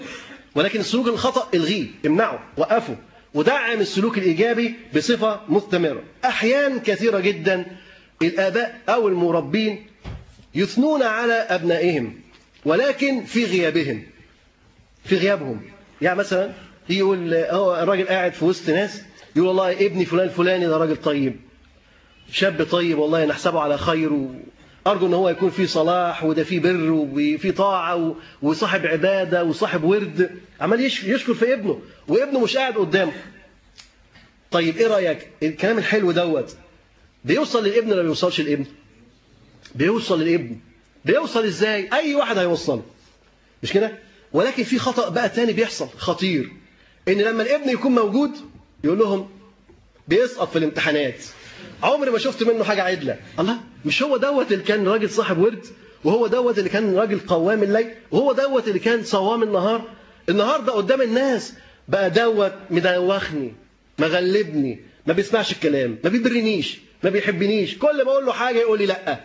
ولكن السلوك الخطأ الغيه امنعه وقفه. ودعم السلوك الإيجابي بصفة مستمرة. أحيان كثيرة جدا الآباء أو المربين يثنون على أبنائهم ولكن في غيابهم. في غيابهم. يعني مثلا يقول هو الراجل قاعد في وسط ناس يقول والله ابني فلان الفلاني ده راجل طيب. شاب طيب والله نحسبه على خير أرجو أن هو يكون فيه صلاح وده فيه بر وفيه طاعة وصاحب عبادة وصاحب ورد. عمال يشكر في ابنه وابنه مش قاعد قدامه. طيب إيه رأيك؟ الكلام الحلو دوت بيوصل للابن ولا بيوصلش للابن؟ بيوصل للابن. بيوصل إزاي؟ أي واحد هيوصله مش كده؟ ولكن في خطأ بقى تاني بيحصل خطير. إن لما الابن يكون موجود يقول لهم بيسقط في الامتحانات. عمري ما شفت منه حاجة عدلة. الله. مش هو دوت اللي كان راجل صاحب ورد؟ وهو دوت اللي كان راجل قوام الليل؟ وهو دوت اللي كان صوام النهار؟ النهارده قدام الناس بقى دوت مدوخني مغلبني ما بيسمعش الكلام ما بيبرنيش ما بيحبنيش. كل ما أقول له حاجة يقول لي لأ.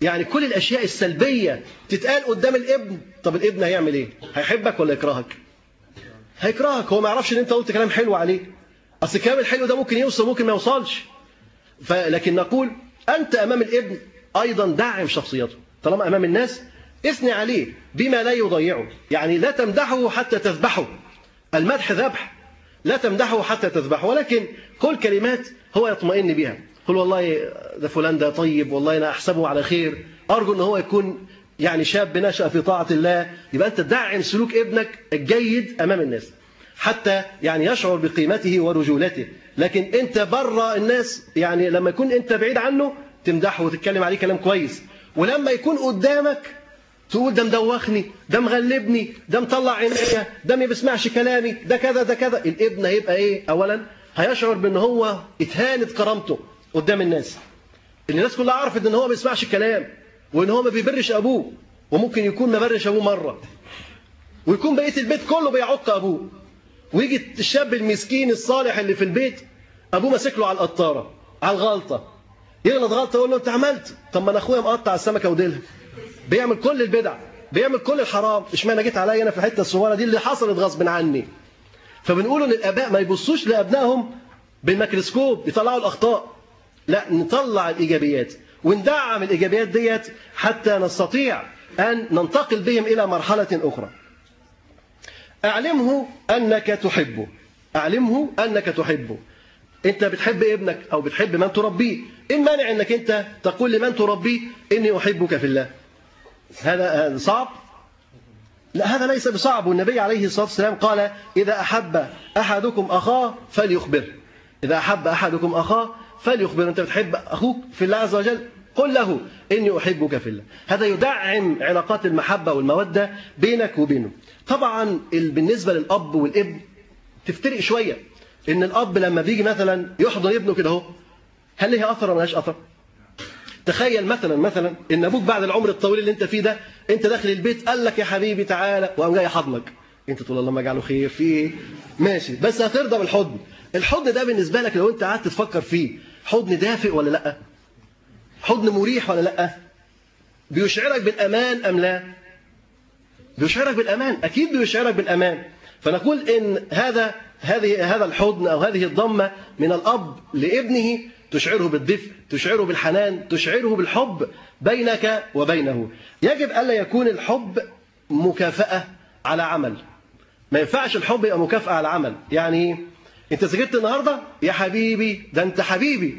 يعني كل الأشياء السلبية تتقال قدام الابن. طب الابن هيعمل إيه؟ هيحبك ولا يكرهك؟ هيكرهك. هو ما يعرفش إن أنت قلت كلام حلو عليه. أصل الكلام الحلو ده ممكن يوصل ممكن ما يوصلش. فلكن نقول أنت أمام الابن أيضا دعم شخصيته. طالما أمام الناس اثني عليه بما لا يضيعه. يعني لا تمدحه حتى تذبحه. المدح ذبح. لا تمدحه حتى تذبحه. ولكن قل كلمات هو يطمئن بها. قل والله ده فلان ده طيب والله أنا أحسبه على خير. أرجو أن هو يكون يعني شاب نشأ في طاعة الله. يبقى أنت دعم سلوك ابنك الجيد أمام الناس. حتى يعني يشعر بقيمته ورجولته. لكن انت بره الناس يعني لما يكون انت بعيد عنه تمدحه وتتكلم عليه كلام كويس. ولما يكون قدامك تقول ده مدوخني ده مغلبني ده مطلع عينيا ده ما بيسمعش كلامي ده كذا ده كذا. الابن هيبقى إيه؟ اولا هيشعر بإن هو اتهانت كرامته قدام الناس. ان الناس كلها عرفت إن هو ما بيسمعش الكلام وإن هو ما بيبرش أبوه. وممكن يكون ما برش أبوه مرة. ويكون بقية البيت كله بيعق أبوه. ويجي الشاب المسكين الصالح اللي في البيت أبوه ماسك له على القطارة على الغلطة. يغلط غلطة يقول له أنت عملت؟ طب ما أنا أخويا مقطع السمكة وديلها. بيعمل كل البدع بيعمل كل الحرام. إشمعنى جيت عليا أنا في الحتة الصغيرة دي اللي حصلت غصب عني؟ فبنقول إن الآباء ما يبصوش لأبنائهم بالميكروسكوب يطلعوا الأخطاء. لا نطلع الإيجابيات. وندعم الإيجابيات ديت حتى نستطيع أن ننتقل بهم إلى مرحلة أخرى. أعلمه أنك تحبه. أعلمه أنك تحبه. أنت بتحب ابنك أو بتحب من تربيه. إيه المانع أنك أنت تقول لمن تربيه إني أحبك في الله. هذا صعب؟ لا هذا ليس بصعب. والنبي عليه الصلاة والسلام قال إذا أحب أحدكم أخاه فليخبره. إذا أحب أحدكم أخاه فليخبر أنت بتحب أخوك في الله عز وجل؟ قل له إني أحبك في الله. هذا يدعم علاقات المحبة والمودة بينك وبينه. طبعا بالنسبة للأب والابن تفترق شوية. إن الأب لما بيجي مثلا يحضن ابنه كده أهو هل ليه أثر ولا ملهاش أثر؟ تخيل مثلا مثلا إن أبوك بعد العمر الطويل اللي أنت فيه ده أنت داخل البيت قال لك يا حبيبي تعالى وقام جاي حضنك أنت تقول اللهم اجعله خير في إيه ماشي. بس هترضى بالحضن. الحضن ده بالنسبة لك لو أنت قعدت تفكر فيه حضن دافئ ولا لأ؟ حضن مريح ولا لأ؟ بيشعرك بالأمان أم لا؟ بيشعرك بالأمان أكيد بيشعرك بالأمان. فنقول إن هذا هذه هذا الحضن أو هذه الضمة من الأب لابنه تشعره بالدفء تشعره بالحنان تشعره بالحب بينك وبينه. يجب ألا يكون الحب مكافأة على عمل. ما ينفعش الحب يبقى مكافأة على عمل. يعني أنت ذاكرت النهارده؟ يا حبيبي ده أنت حبيبي.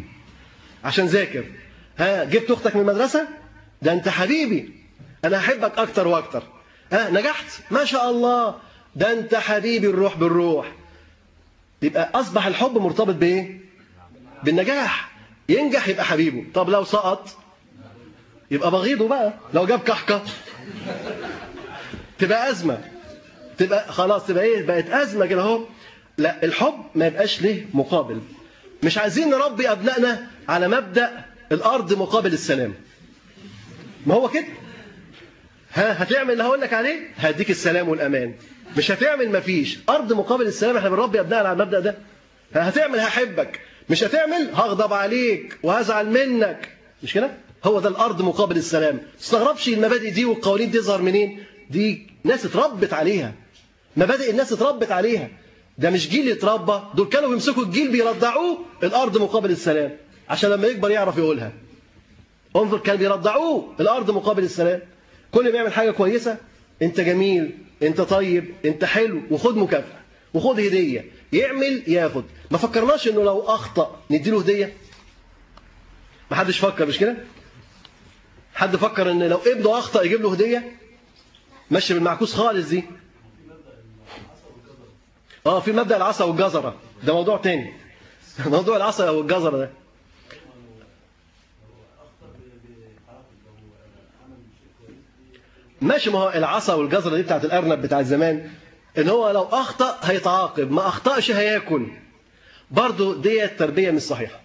عشان ذاكر. ها جبت أختك من المدرسة؟ ده أنت حبيبي. أنا أحبك أكتر وأكتر. ها نجحت؟ ما شاء الله. ده أنت حبيبي الروح بالروح. يبقى أصبح الحب مرتبط بإيه؟ بالنجاح. ينجح يبقى حبيبه. طب لو سقط؟ يبقى بغيضه بقى. لو جاب كحكة؟ تبقى أزمة. تبقى خلاص تبقى إيه؟ بقت أزمة كده أهو. لا الحب ما يبقاش له مقابل. مش عايزين نربي أبنائنا على مبدأ الأرض مقابل السلام. ما هو كده؟ ها هتعمل اللي هقول لك عليه؟ هديك السلام والأمان. مش هتعمل مفيش أرض مقابل السلام إحنا بنربي أبنائنا على المبدأ ده. هتعمل هحبك. مش هتعمل هغضب عليك وهزعل منك. مش كده؟ هو ده الأرض مقابل السلام. تستغربش المبادئ دي والقوانين دي تظهر منين؟ دي ناس اتربت عليها. مبادئ الناس اتربت عليها. ده مش جيل اتربى دول كانوا بيمسكوا الجيل بيرضعوه. الأرض مقابل السلام. عشان لما يكبر يعرف يقولها. انظر كانوا بيرضعوه الأرض مقابل السلام. كل ما يعمل حاجة كويسة أنت جميل أنت طيب أنت حلو وخد مكافأة وخد هدية. يعمل ياخد. ما فكرناش إنه لو أخطأ نديله هدية؟ ما حدش فكر مش كده؟ حد فكر إن لو ابنه أخطأ يجيب له هدية؟ ماشي بالمعكوس خالص دي. آه في مبدأ العصا والجزرة. ده موضوع تاني. *laughs* موضوع العصا والجزرة ده. ماشي ما هو العصا والجزرة دي بتاعت الأرنب بتاع زمان إن هو لو أخطأ هيتعاقب ما أخطأش هياكل. برضه دي التربيه مش صحيحة.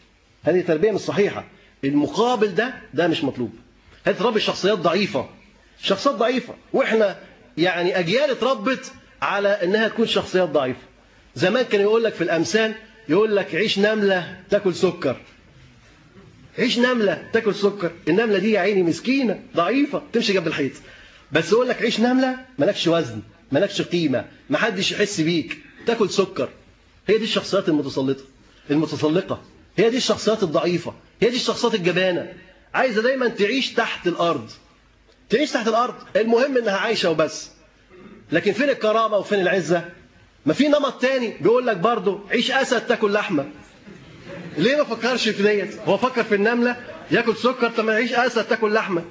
هذه تربية مش صحيحة. المقابل ده ده مش مطلوب. هذه تربي شخصيات ضعيفة شخصيات ضعيفة. وإحنا يعني أجيال اتربت على إنها تكون شخصيات ضعيفة. زمان كان يقول لك في الأمثال يقول لك عيش نملة تاكل سكر. عيش نملة تاكل سكر. النملة دي يا عيني مسكينة ضعيفة تمشي جنب الحيط. بس يقول لك عيش نملة؟ مالكش وزن مالكش قيمة محدش يحس بيك. تاكل سكر. هي دي الشخصيات المتسلطة. المتسلقه هي دي الشخصيات الضعيفة. هي دي الشخصيات الجبانة. عايزة دايما تعيش تحت الأرض. تعيش تحت الأرض. المهم إنها عايشة وبس. لكن فين الكرامة وفين العزة؟ ما في نمط تاني. بيقول لك برضه عيش أسد تاكل لحمة. ليه ما فكرش في ديت؟ هو فكر في النملة ياكل سكر طب ما يعيش أسد تاكل لحمة.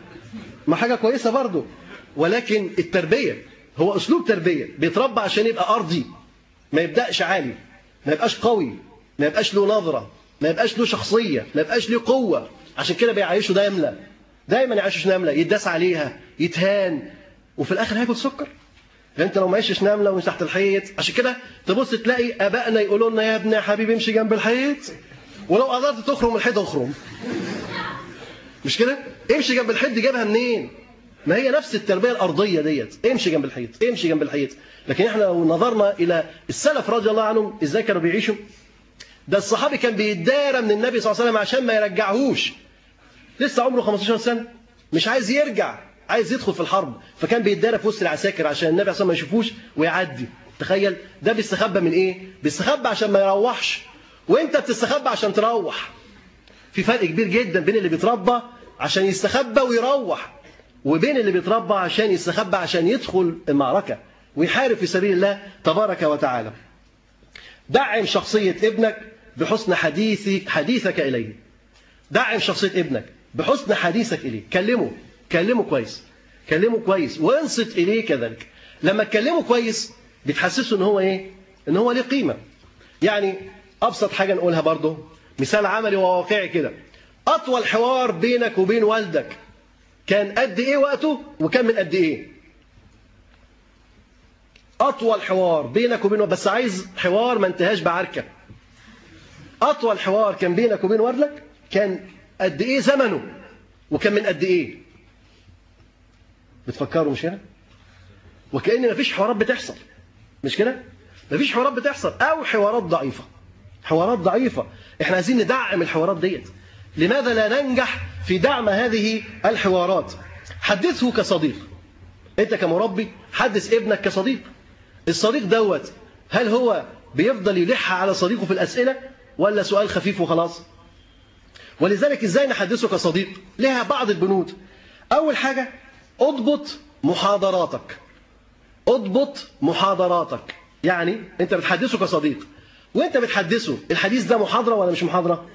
ما حاجة كويسة برضه ولكن التربية هو أسلوب تربية بيتربى عشان يبقى أرضي ما يبدأش عالي ما يبقاش قوي ما يبقاش له نظرة ما يبقاش له شخصية ما يبقاش له قوة. عشان كده بيعيشوا نمله دايما يعيشوا نمله يداس عليها يتهان وفي الآخر هياكل سكر. أنت لو ما عشتش نمله ومش تحت الحيط عشان كده تبص تلاقي آبائنا يقولوا لنا يا ابني يا حبيبي امشي جنب الحيط ولو قدرت تخرم الحيط اخرم. مش كده؟ امشي جنب الحيط جابها منين؟ ما هي نفس التربية الأرضية ديت. امشي جنب الحيط امشي جنب الحيط. لكن إحنا لو نظرنا إلى السلف رضي الله عنهم إزاي كانوا بيعيشوا؟ ده الصحابي كان بيتدارى من النبي صلى الله عليه وسلم عشان ما يرجعهوش. لسه عمره 15 سنة مش عايز يرجع عايز يدخل في الحرب. فكان بيتدارى في وسط العساكر عشان النبي عليه وسلم ما يشوفوش ويعدي. تخيل ده بيستخبى من إيه؟ بيستخبى عشان ما يروحش. وانت بتستخبى؟ عشان تروح. في فرق كبير جدا بين اللي بيتربى عشان يستخبى ويروح. وبين اللي بيتربى عشان يستخبى عشان يدخل المعركة ويحارب في سبيل الله تبارك وتعالى. دعم شخصية ابنك بحسن حديثك حديثك إليه. دعم شخصية ابنك بحسن حديثك إليه. كلمه كلمه كويس. كلمه كويس. وانصت إليه كذلك. لما تكلمه كويس بتحسسه إن هو إيه؟ إن هو ليه قيمة. يعني أبسط حاجة نقولها برضه مثال عملي وواقعي كده. أطول حوار بينك وبين والدك كان قد إيه وقته وكان من قد إيه. أطول حوار بينك وبين بس عايز حوار ما انتهاش بعركة. أطول حوار كان بينك وبين والدك كان قد إيه زمنه وكان من قد إيه. بتفكروا مش كده؟ وكأن مفيش حوارات بتحصل. مش كده؟ مفيش حوارات بتحصل أو حوارات ضعيفة. حوارات ضعيفة. إحنا عايزين ندعم الحوارات ديت. لماذا لا ننجح في دعم هذه الحوارات. حدثه كصديق. أنت كمربي حدث ابنك كصديق. الصديق دوت هل هو بيفضل يلح على صديقه في الأسئلة ولا سؤال خفيف وخلاص؟ ولذلك إزاي نحدثه كصديق؟ لها بعض البنود. أول حاجة اضبط محاضراتك. اضبط محاضراتك. يعني أنت بتحدثه كصديق. وأنت بتحدثه الحديث ده محاضرة ولا مش محاضرة؟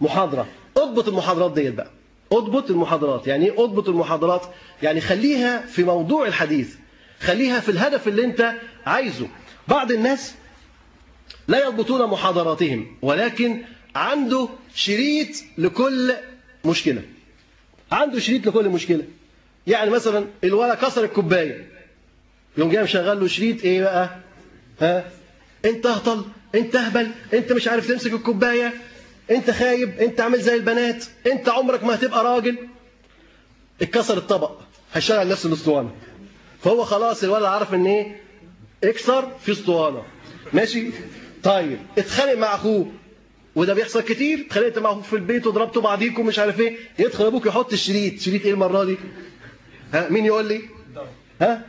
محاضرة. اضبط المحاضرات ديت بقى. اضبط المحاضرات. يعني إيه اضبط المحاضرات؟ يعني خليها في موضوع الحديث. خليها في الهدف اللي انت عايزه. بعض الناس لا يضبطون محاضراتهم ولكن عنده شريط لكل مشكلة. عنده شريط لكل مشكلة. يعني مثلا الولد كسر الكوباية. يوم جاي مشغل له شريط إيه بقى؟ ها؟ انت اهطل انت اهبل انت مش عارف تمسك الكوباية. انت خايب انت عامل زي البنات انت عمرك ما هتبقى راجل. اتكسر الطبق هيشغل نفس الاسطوانه فهو خلاص الولد عارف ان إيه اكسر في اسطوانة. ماشي؟ طيب اتخانق مع اخوه. وده بيحصل كتير اتخانقت مع أخوك في البيت وضربتوا بعضيكم مش عارف إيه. يدخل أبوك يحط الشريط. شريط إيه المرة دي؟ ها مين يقول لي؟ ها؟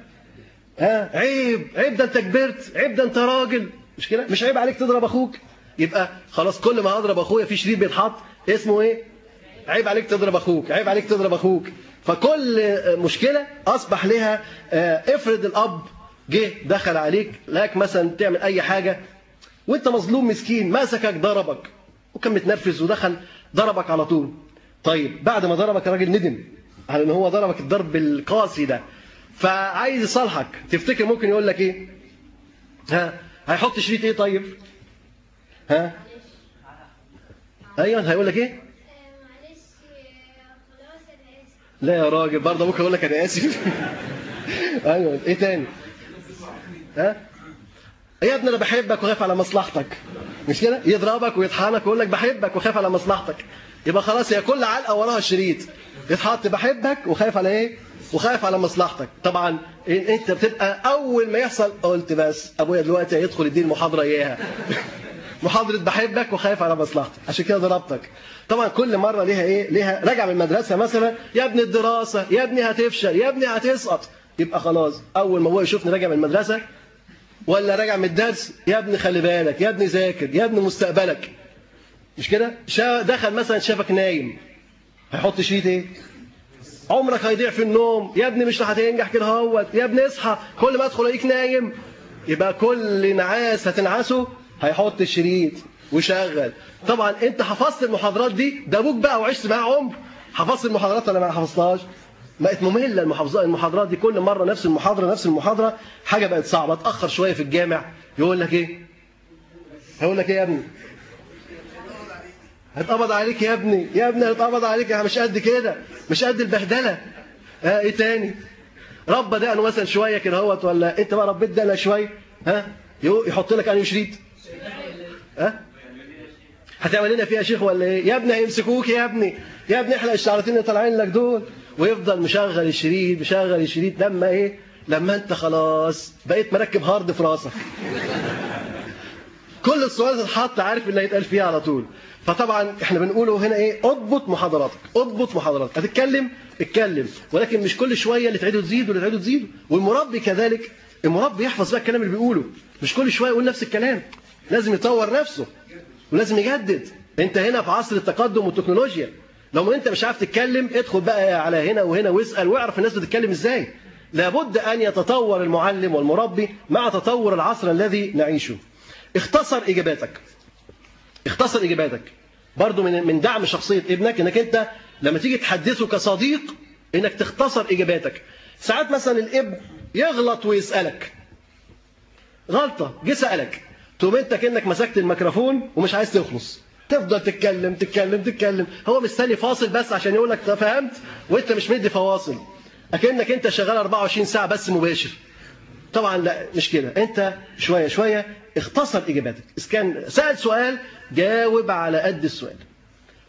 ها؟ عيب عيب ده انت كبرت عيب ده انت راجل. مش كده؟ مش عيب عليك تضرب أخوك؟ يبقى خلاص كل ما اضرب اخويا في شريط بيتحط. اسمه إيه؟ عيب عليك تضرب أخوك عيب عليك تضرب أخوك. فكل مشكلة أصبح لها آه، افرض الأب جه دخل عليك لك مثلا تعمل أي حاجة وأنت مظلوم مسكين مسكك ضربك وكان متنرفز ودخل ضربك على طول. طيب بعد ما ضربك الراجل ندم على إن هو ضربك الضرب القاسي ده. فعايز يصالحك. تفتكر ممكن يقول لك إيه؟ ها هيحط شريط إيه طيب؟ ها? أيوه هيقول لك إيه؟ لا يا راجل برضه أبوك يقول لك أنا آسف. *laughs* أيوه إيه تاني؟ ها؟ يا ابني أنا بحبك وخايف على مصلحتك. مش كده؟ يضربك ويطحنك ويقول لك بحبك وخايف على مصلحتك. يبقى خلاص هي كل علقة وراها شريط. يتحط بحبك وخايف على إيه؟ وخايف على مصلحتك. طبعا أنت بتبقى أول ما يحصل قلت بس أبويا دلوقتي هيدخل يديني محاضرة اياها *laughs* محاضرة بحبك وخايف على مصلحتك. عشان كده ضربتك. طبعا كل مرة ليها إيه؟ ليها راجع من المدرسة مثلا يا ابني الدراسة يا ابني هتفشل يا ابني هتسقط. يبقى خلاص أول ما هو يشوفني راجع من المدرسة ولا راجع من الدرس يا ابني خلي بالك يا ابني ذاكر يا ابني مستقبلك. مش كده؟ دخل مثلا شافك نايم. هيحط شريط إيه؟ عمرك هيضيع في النوم يا ابني مش هتنجح كده اهوت يا ابني اصحى كل ما أدخل ألاقيك نايم. يبقى كل نعاس هتنعسه هيحط الشريط وشغل طبعا أنت حفظت المحاضرات دي ده أبوك بقى وعشت معاه عمر. حفظت المحاضرات ولا ما حفظتهاش؟ بقت مملة المحافظات المحاضرات دي. كل مرة نفس المحاضرة نفس المحاضرة حاجة بقت صعبة. اتاخر شوية في الجامع. يقول لك إيه؟ هيقول لك إيه يا ابني؟ هتقبض عليك يا ابني. يا ابني هتقبض عليك. مش قد كده. مش قد البهدلة. آه إيه تاني؟ ربى دقنه مثلا شوية كده أهوت ولا أنت بقى ربيت دقنك شوية. ها؟ يحط لك انهي شريط. ها هتعمل لنا فيها شيخ ولا إيه؟ يا ابني هيمسكوك يا ابني. يا ابني إحنا الشعرتين اللي طالعين لك دول. ويفضل مشغل الشريط مشغل الشريط لما إيه؟ لما أنت خلاص بقيت مركب هارد في راسك. كل السؤال تتحط عارف اللي هيتقال فيها على طول. فطبعا إحنا بنقوله هنا إيه؟ اضبط محاضراتك اضبط محاضراتك. هتتكلم؟ اتكلم. ولكن مش كل شوية اللي تعيده تزيد واللي تعيده تزيد. والمربي كذلك المربي يحفظ بقى الكلام اللي بيقوله. مش كل شوية يقول نفس الكلام. لازم يطور نفسه ولازم يجدد. انت هنا في عصر التقدم والتكنولوجيا لو انت مش عارف تتكلم ادخل بقى على هنا وهنا واسأل واعرف الناس بتتكلم إزاي. لابد ان يتطور المعلم والمربي مع تطور العصر الذي نعيشه. اختصر إجاباتك. اختصر إجاباتك. برضو من من دعم شخصية ابنك انك انت لما تيجي تحدثه كصديق انك تختصر إجاباتك. ساعات مثلا الابن يغلط ويسألك. غلطة جه سألك. تقوم انت كأنك مسكت الميكروفون ومش عايز تخلص. تفضل تتكلم تتكلم تتكلم. هو مستني فاصل بس عشان يقول لك فهمت؟ وانت مش مدي فواصل. أكنك انت شغال 24 ساعة بس مباشر. طبعا لا مش كده. انت شوية شوية اختصر إجاباتك. اذا كان سأل سؤال جاوب على قد السؤال.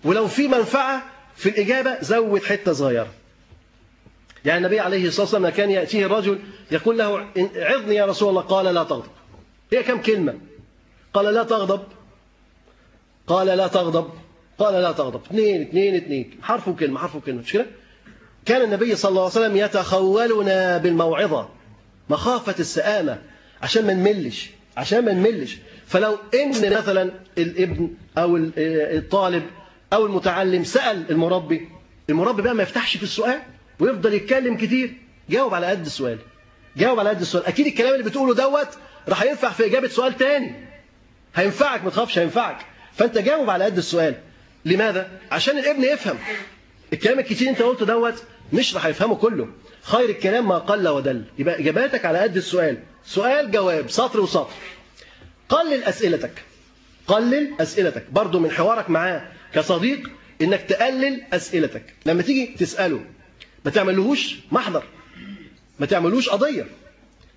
ولو في منفعة في الإجابة زود حتة صغيرة. يعني النبي عليه الصلاة والسلام كان يأتيه الرجل يقول له عظني يا رسول الله. قال لا تغضب. هي كم كلمة؟ قال لا تغضب. قال لا تغضب. قال لا تغضب. اثنين اثنين اثنين. حرف وكلمة حرف وكلمة. مش كده؟ كان النبي صلى الله عليه وسلم يتخولنا بالموعظة مخافة السآمة عشان ما نملش عشان ما نملش. فلو إن مثلا الابن أو الطالب أو المتعلم سأل المربي المربي بقى ما يفتحش في السؤال ويفضل يتكلم كتير جاوب على قد السؤال. جاوب على قد السؤال. أكيد الكلام اللي بتقوله دوت راح ينفع في إجابة سؤال تاني. هينفعك ما تخافش هينفعك. فأنت جاوب على قد السؤال. لماذا؟ عشان الابن يفهم. الكلام الكتير أنت قلته دوت مش راح يفهمه كله. خير الكلام ما قل ودل. يبقى إجاباتك على قد السؤال. سؤال جواب سطر وسطر. قلل أسئلتك. قلل أسئلتك. برضو من حوارك معاه كصديق إنك تقلل أسئلتك. لما تيجي تسأله ما تعملهوش محضر. ما تعملوش قضية.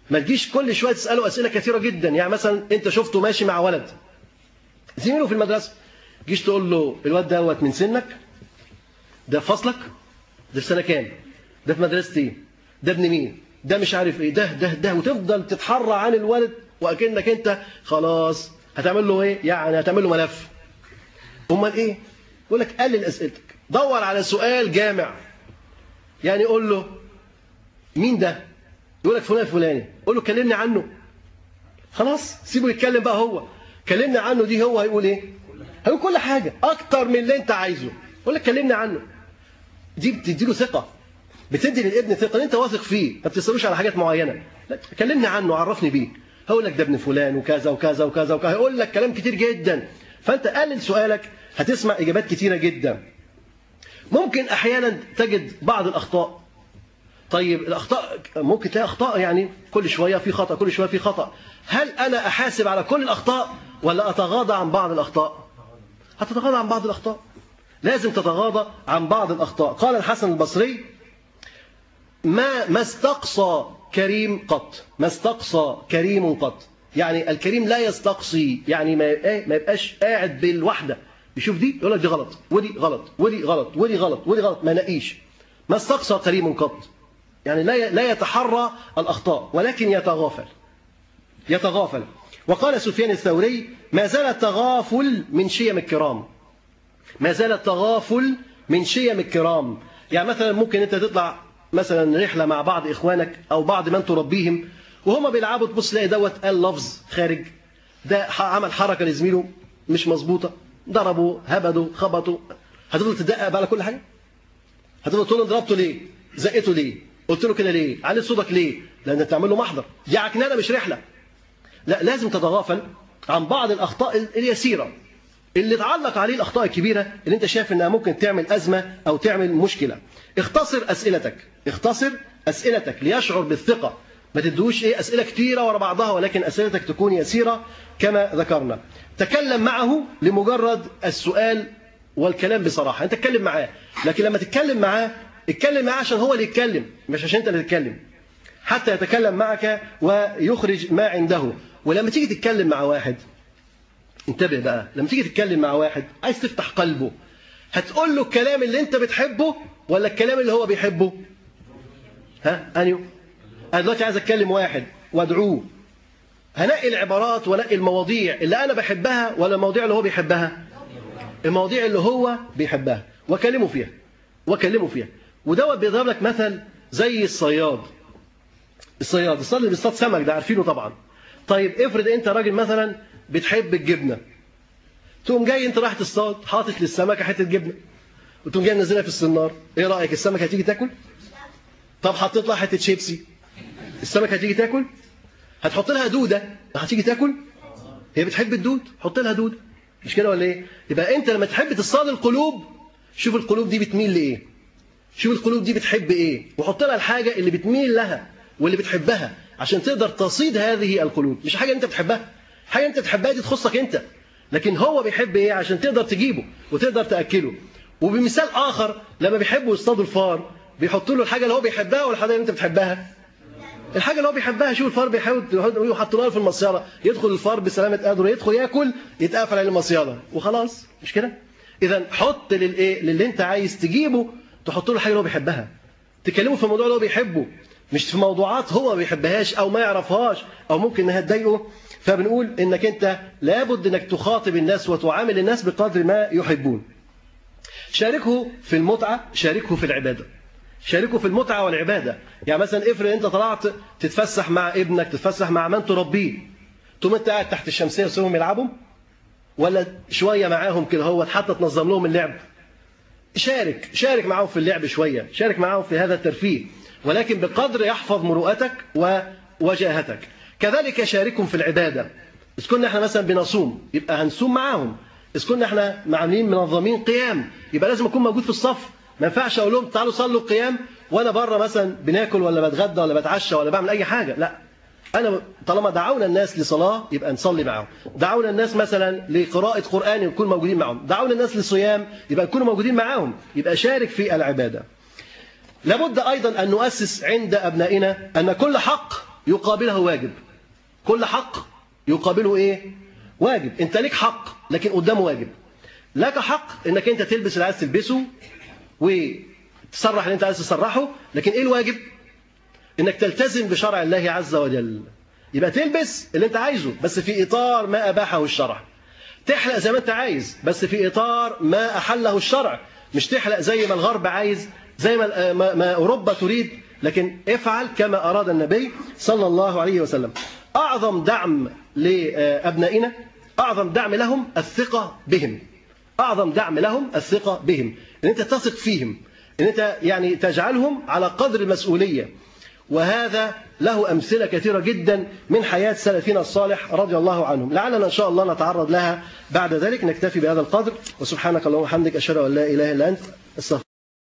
ما تجيش كل شوية تسأله أسئلة كثيرة جدا. يعني مثلا أنت شفته ماشي مع ولد. زميله في المدرسة تجيش تقول له الواد دوت من سنك؟ ده في فصلك؟ ده في سنة كام؟ ده في مدرسه إيه ده ابن مين؟ ده مش عارف إيه. ده ده ده. وتفضل تتحرى عن الولد وأكنك أنت خلاص هتعمل له إيه؟ يعني هتعمل له ملف. أمال إيه؟ يقول لك قلل أسئلتك. دور على سؤال جامع. يعني قول له مين ده؟ يقول لك فلان فلاني. قول له كلمني عنه. خلاص سيبه يتكلم بقى هو. كلمني عنه دي هو هيقول إيه؟ هيقول كل حاجة أكتر من اللي أنت عايزه. يقول لك كلمني عنه. دي بتدي له ثقة. بتدي للابن ثقة أنت واثق فيه. ما بتسألوش على حاجات معينة. لا كلمني عنه عرفني بيه. هقول لك ده ابن فلان وكذا وكذا وكذا وكذا. هيقول لك كلام كتير جدا. فأنت قلل سؤالك هتسمع إجابات كتيرة جدا. ممكن أحيانا تجد بعض الأخطاء. طيب الأخطاء ممكن تلاقي أخطاء يعني كل شوية في خطأ كل شوية في خطأ. هل أنا أحاسب على كل الأخطاء ولا أتغاضى عن بعض الأخطاء؟ هتتغاضى عن بعض الأخطاء. لازم تتغاضى عن بعض الأخطاء. قال الحسن البصري ما ما استقصى كريم قط ما استقصى كريم قط. يعني الكريم لا يستقصي يعني ما ما يبقاش قاعد بالوحدة. يشوف دي يقول لك دي غلط ودي غلط ودي غلط ودي غلط ودي غلط ما نقيش ما استقصى كريم قط يعني لا يتحرى الأخطاء ولكن يتغافل. يتغافل. وقال سفيان الثوري ما زال التغافل من شيم الكرام. ما زال التغافل من شيم الكرام. يعني مثلا ممكن أنت تطلع مثلا رحلة مع بعض إخوانك أو بعض من تربيهم وهما بيلعبوا تبص تلاقي دوت قال لفظ خارج. ده عمل حركة لزميله مش مظبوطة. ضربوا هبدوا خبطوا هتفضل تدقق بقى على كل حاجة؟ هتفضل تقول ضربته ليه؟ زقته ليه؟ قلت له كده ليه؟ علي صوتك ليه؟ لأن تعمل له محضر. دي عكنانه مش رحلة. لا لازم تتغافل عن بعض الأخطاء اليسيرة. اللي تعلق عليه الأخطاء الكبيرة اللي أنت شايف إنها ممكن تعمل أزمة أو تعمل مشكلة. اختصر أسئلتك. اختصر أسئلتك ليشعر بالثقة. ما تدوش إيه أسئلة كتيرة ورا بعضها ولكن أسئلتك تكون يسيرة كما ذكرنا. تكلم معه لمجرد السؤال والكلام بصراحة. أنت تتكلم معاه لكن لما تتكلم معاه اتكلم معاه عشان هو اللي يتكلم مش عشان انت اللي تتكلم. حتى يتكلم معك ويخرج ما عنده. ولما تيجي تتكلم مع واحد انتبه بقى لما تيجي تتكلم مع واحد عايز تفتح قلبه هتقول له الكلام اللي انت بتحبه ولا الكلام اللي هو بيحبه؟ ها؟ أنيو. أنا دلوقتي عايز أتكلم واحد وأدعوه. هنقي العبارات ونقي المواضيع اللي أنا بحبها ولا المواضيع اللي هو بيحبها؟ المواضيع اللي هو بيحبها. وأكلمه فيها. وأكلمه فيها. ودوت بيضرب لك مثل زي الصياد. الصياد الصياد اللي بيصطاد سمك ده عارفينه طبعا. طيب افرض انت راجل مثلا بتحب الجبنة. تقوم جاي انت رايح تصطاد حاطط للسمكة حتة جبنة. وتقوم جاي منزلها في السنار إيه رأيك؟ السمكة هتيجي تاكل؟ طب حطيت لها حتة شيبسي. السمكة هتيجي تاكل؟ هتحط لها دودة؟ هتيجي تاكل؟ هي بتحب الدود؟ حط لها دودة. مش كده ولا إيه؟ يبقى انت لما تحب تصطاد القلوب شوف القلوب دي بتميل لإيه. شوف القلوب دي بتحب إيه؟ وحط لها الحاجة اللي بتميل لها واللي بتحبها عشان تقدر تصيد هذه القلوب. مش حاجة أنت بتحبها. حاجة أنت بتحبها دي تخصك أنت. لكن هو بيحب إيه؟ عشان تقدر تجيبه وتقدر تأكله. وبمثال آخر لما بيحبوا يصطادوا الفار بيحطوا له الحاجة اللي هو بيحبها ولا الحاجة اللي أنت بتحبها. الحاجة اللي هو بيحبها شوف الفار بيحاول يحطوا له في المصيده يدخل الفار بسلامة قدره يدخل يأكل يتقفل على المصيده وخلاص. مش كده؟ اذا حط للإيه؟ للي أنت عايز تجيبه تحط له الحاجة اللي هو بيحبها. تكلمه في الموضوع اللي هو بيحبه. مش في موضوعات هو ما بيحبهاش أو ما يعرفهاش أو ممكن إنها تضايقه. فبنقول إنك أنت لابد إنك تخاطب الناس وتعامل الناس بقدر ما يحبون. شاركه في المتعة شاركه في العبادة. شاركه في المتعة والعبادة. يعني مثلا افرض أنت طلعت تتفسح مع ابنك تتفسح مع من تربيه. تقوم أنت قاعد تحت الشمسية وسيبهم يلعبوا؟ ولا شوية معاهم كده هو حتى تنظم لهم اللعب؟ شارك شارك معاهم في اللعب شوية شارك معاهم في هذا الترفيه ولكن بقدر يحفظ مروءتك ووجاهتك كذلك شاركهم في العبادة. إذا كنا إحنا مثلا بنصوم يبقى هنصوم معاهم. إذا كنا إحنا عاملين منظمين قيام يبقى لازم أكون موجود في الصف. ما ينفعش أقول لهم تعالوا صلوا القيام وأنا بره مثلا بناكل ولا بتغدى ولا بتعشى ولا بعمل أي حاجة. لا أنا طالما دعونا الناس لصلاة يبقى نصلي معهم. دعونا الناس مثلا لقراءة قرآن نكون موجودين معهم. دعونا الناس للصيام يبقى نكون موجودين معاهم يبقى شارك في العبادة. لابد أيضا أن نؤسس عند أبنائنا أن كل حق يقابله واجب. كل حق يقابله إيه؟ واجب. أنت ليك حق لكن قدامه واجب. لك حق أنك أنت تلبس اللي عايز تلبسه وتسرح اللي أنت عايز تسرحه لكن إيه الواجب؟ أنك تلتزم بشرع الله عز وجل. يبقى تلبس اللي أنت عايزه بس في إطار ما أباحه الشرع. تحلق زي ما أنت عايز بس في إطار ما أحله الشرع. مش تحلق زي ما الغرب عايز زي ما ما أوروبا تريد. لكن افعل كما أراد النبي صلى الله عليه وسلم. أعظم دعم لأبنائنا أعظم دعم لهم الثقة بهم. أعظم دعم لهم الثقة بهم. أن أنت تثق فيهم أن أنت يعني تجعلهم على قدر المسؤولية. وهذا له أمثلة كثيرة جدا من حياة سلفنا الصالح رضي الله عنهم. لعلنا إن شاء الله نتعرض لها بعد ذلك نكتفي بهذا القدر وسبحانك اللهم وبحمدك أشهد أن لا إله إلا أنت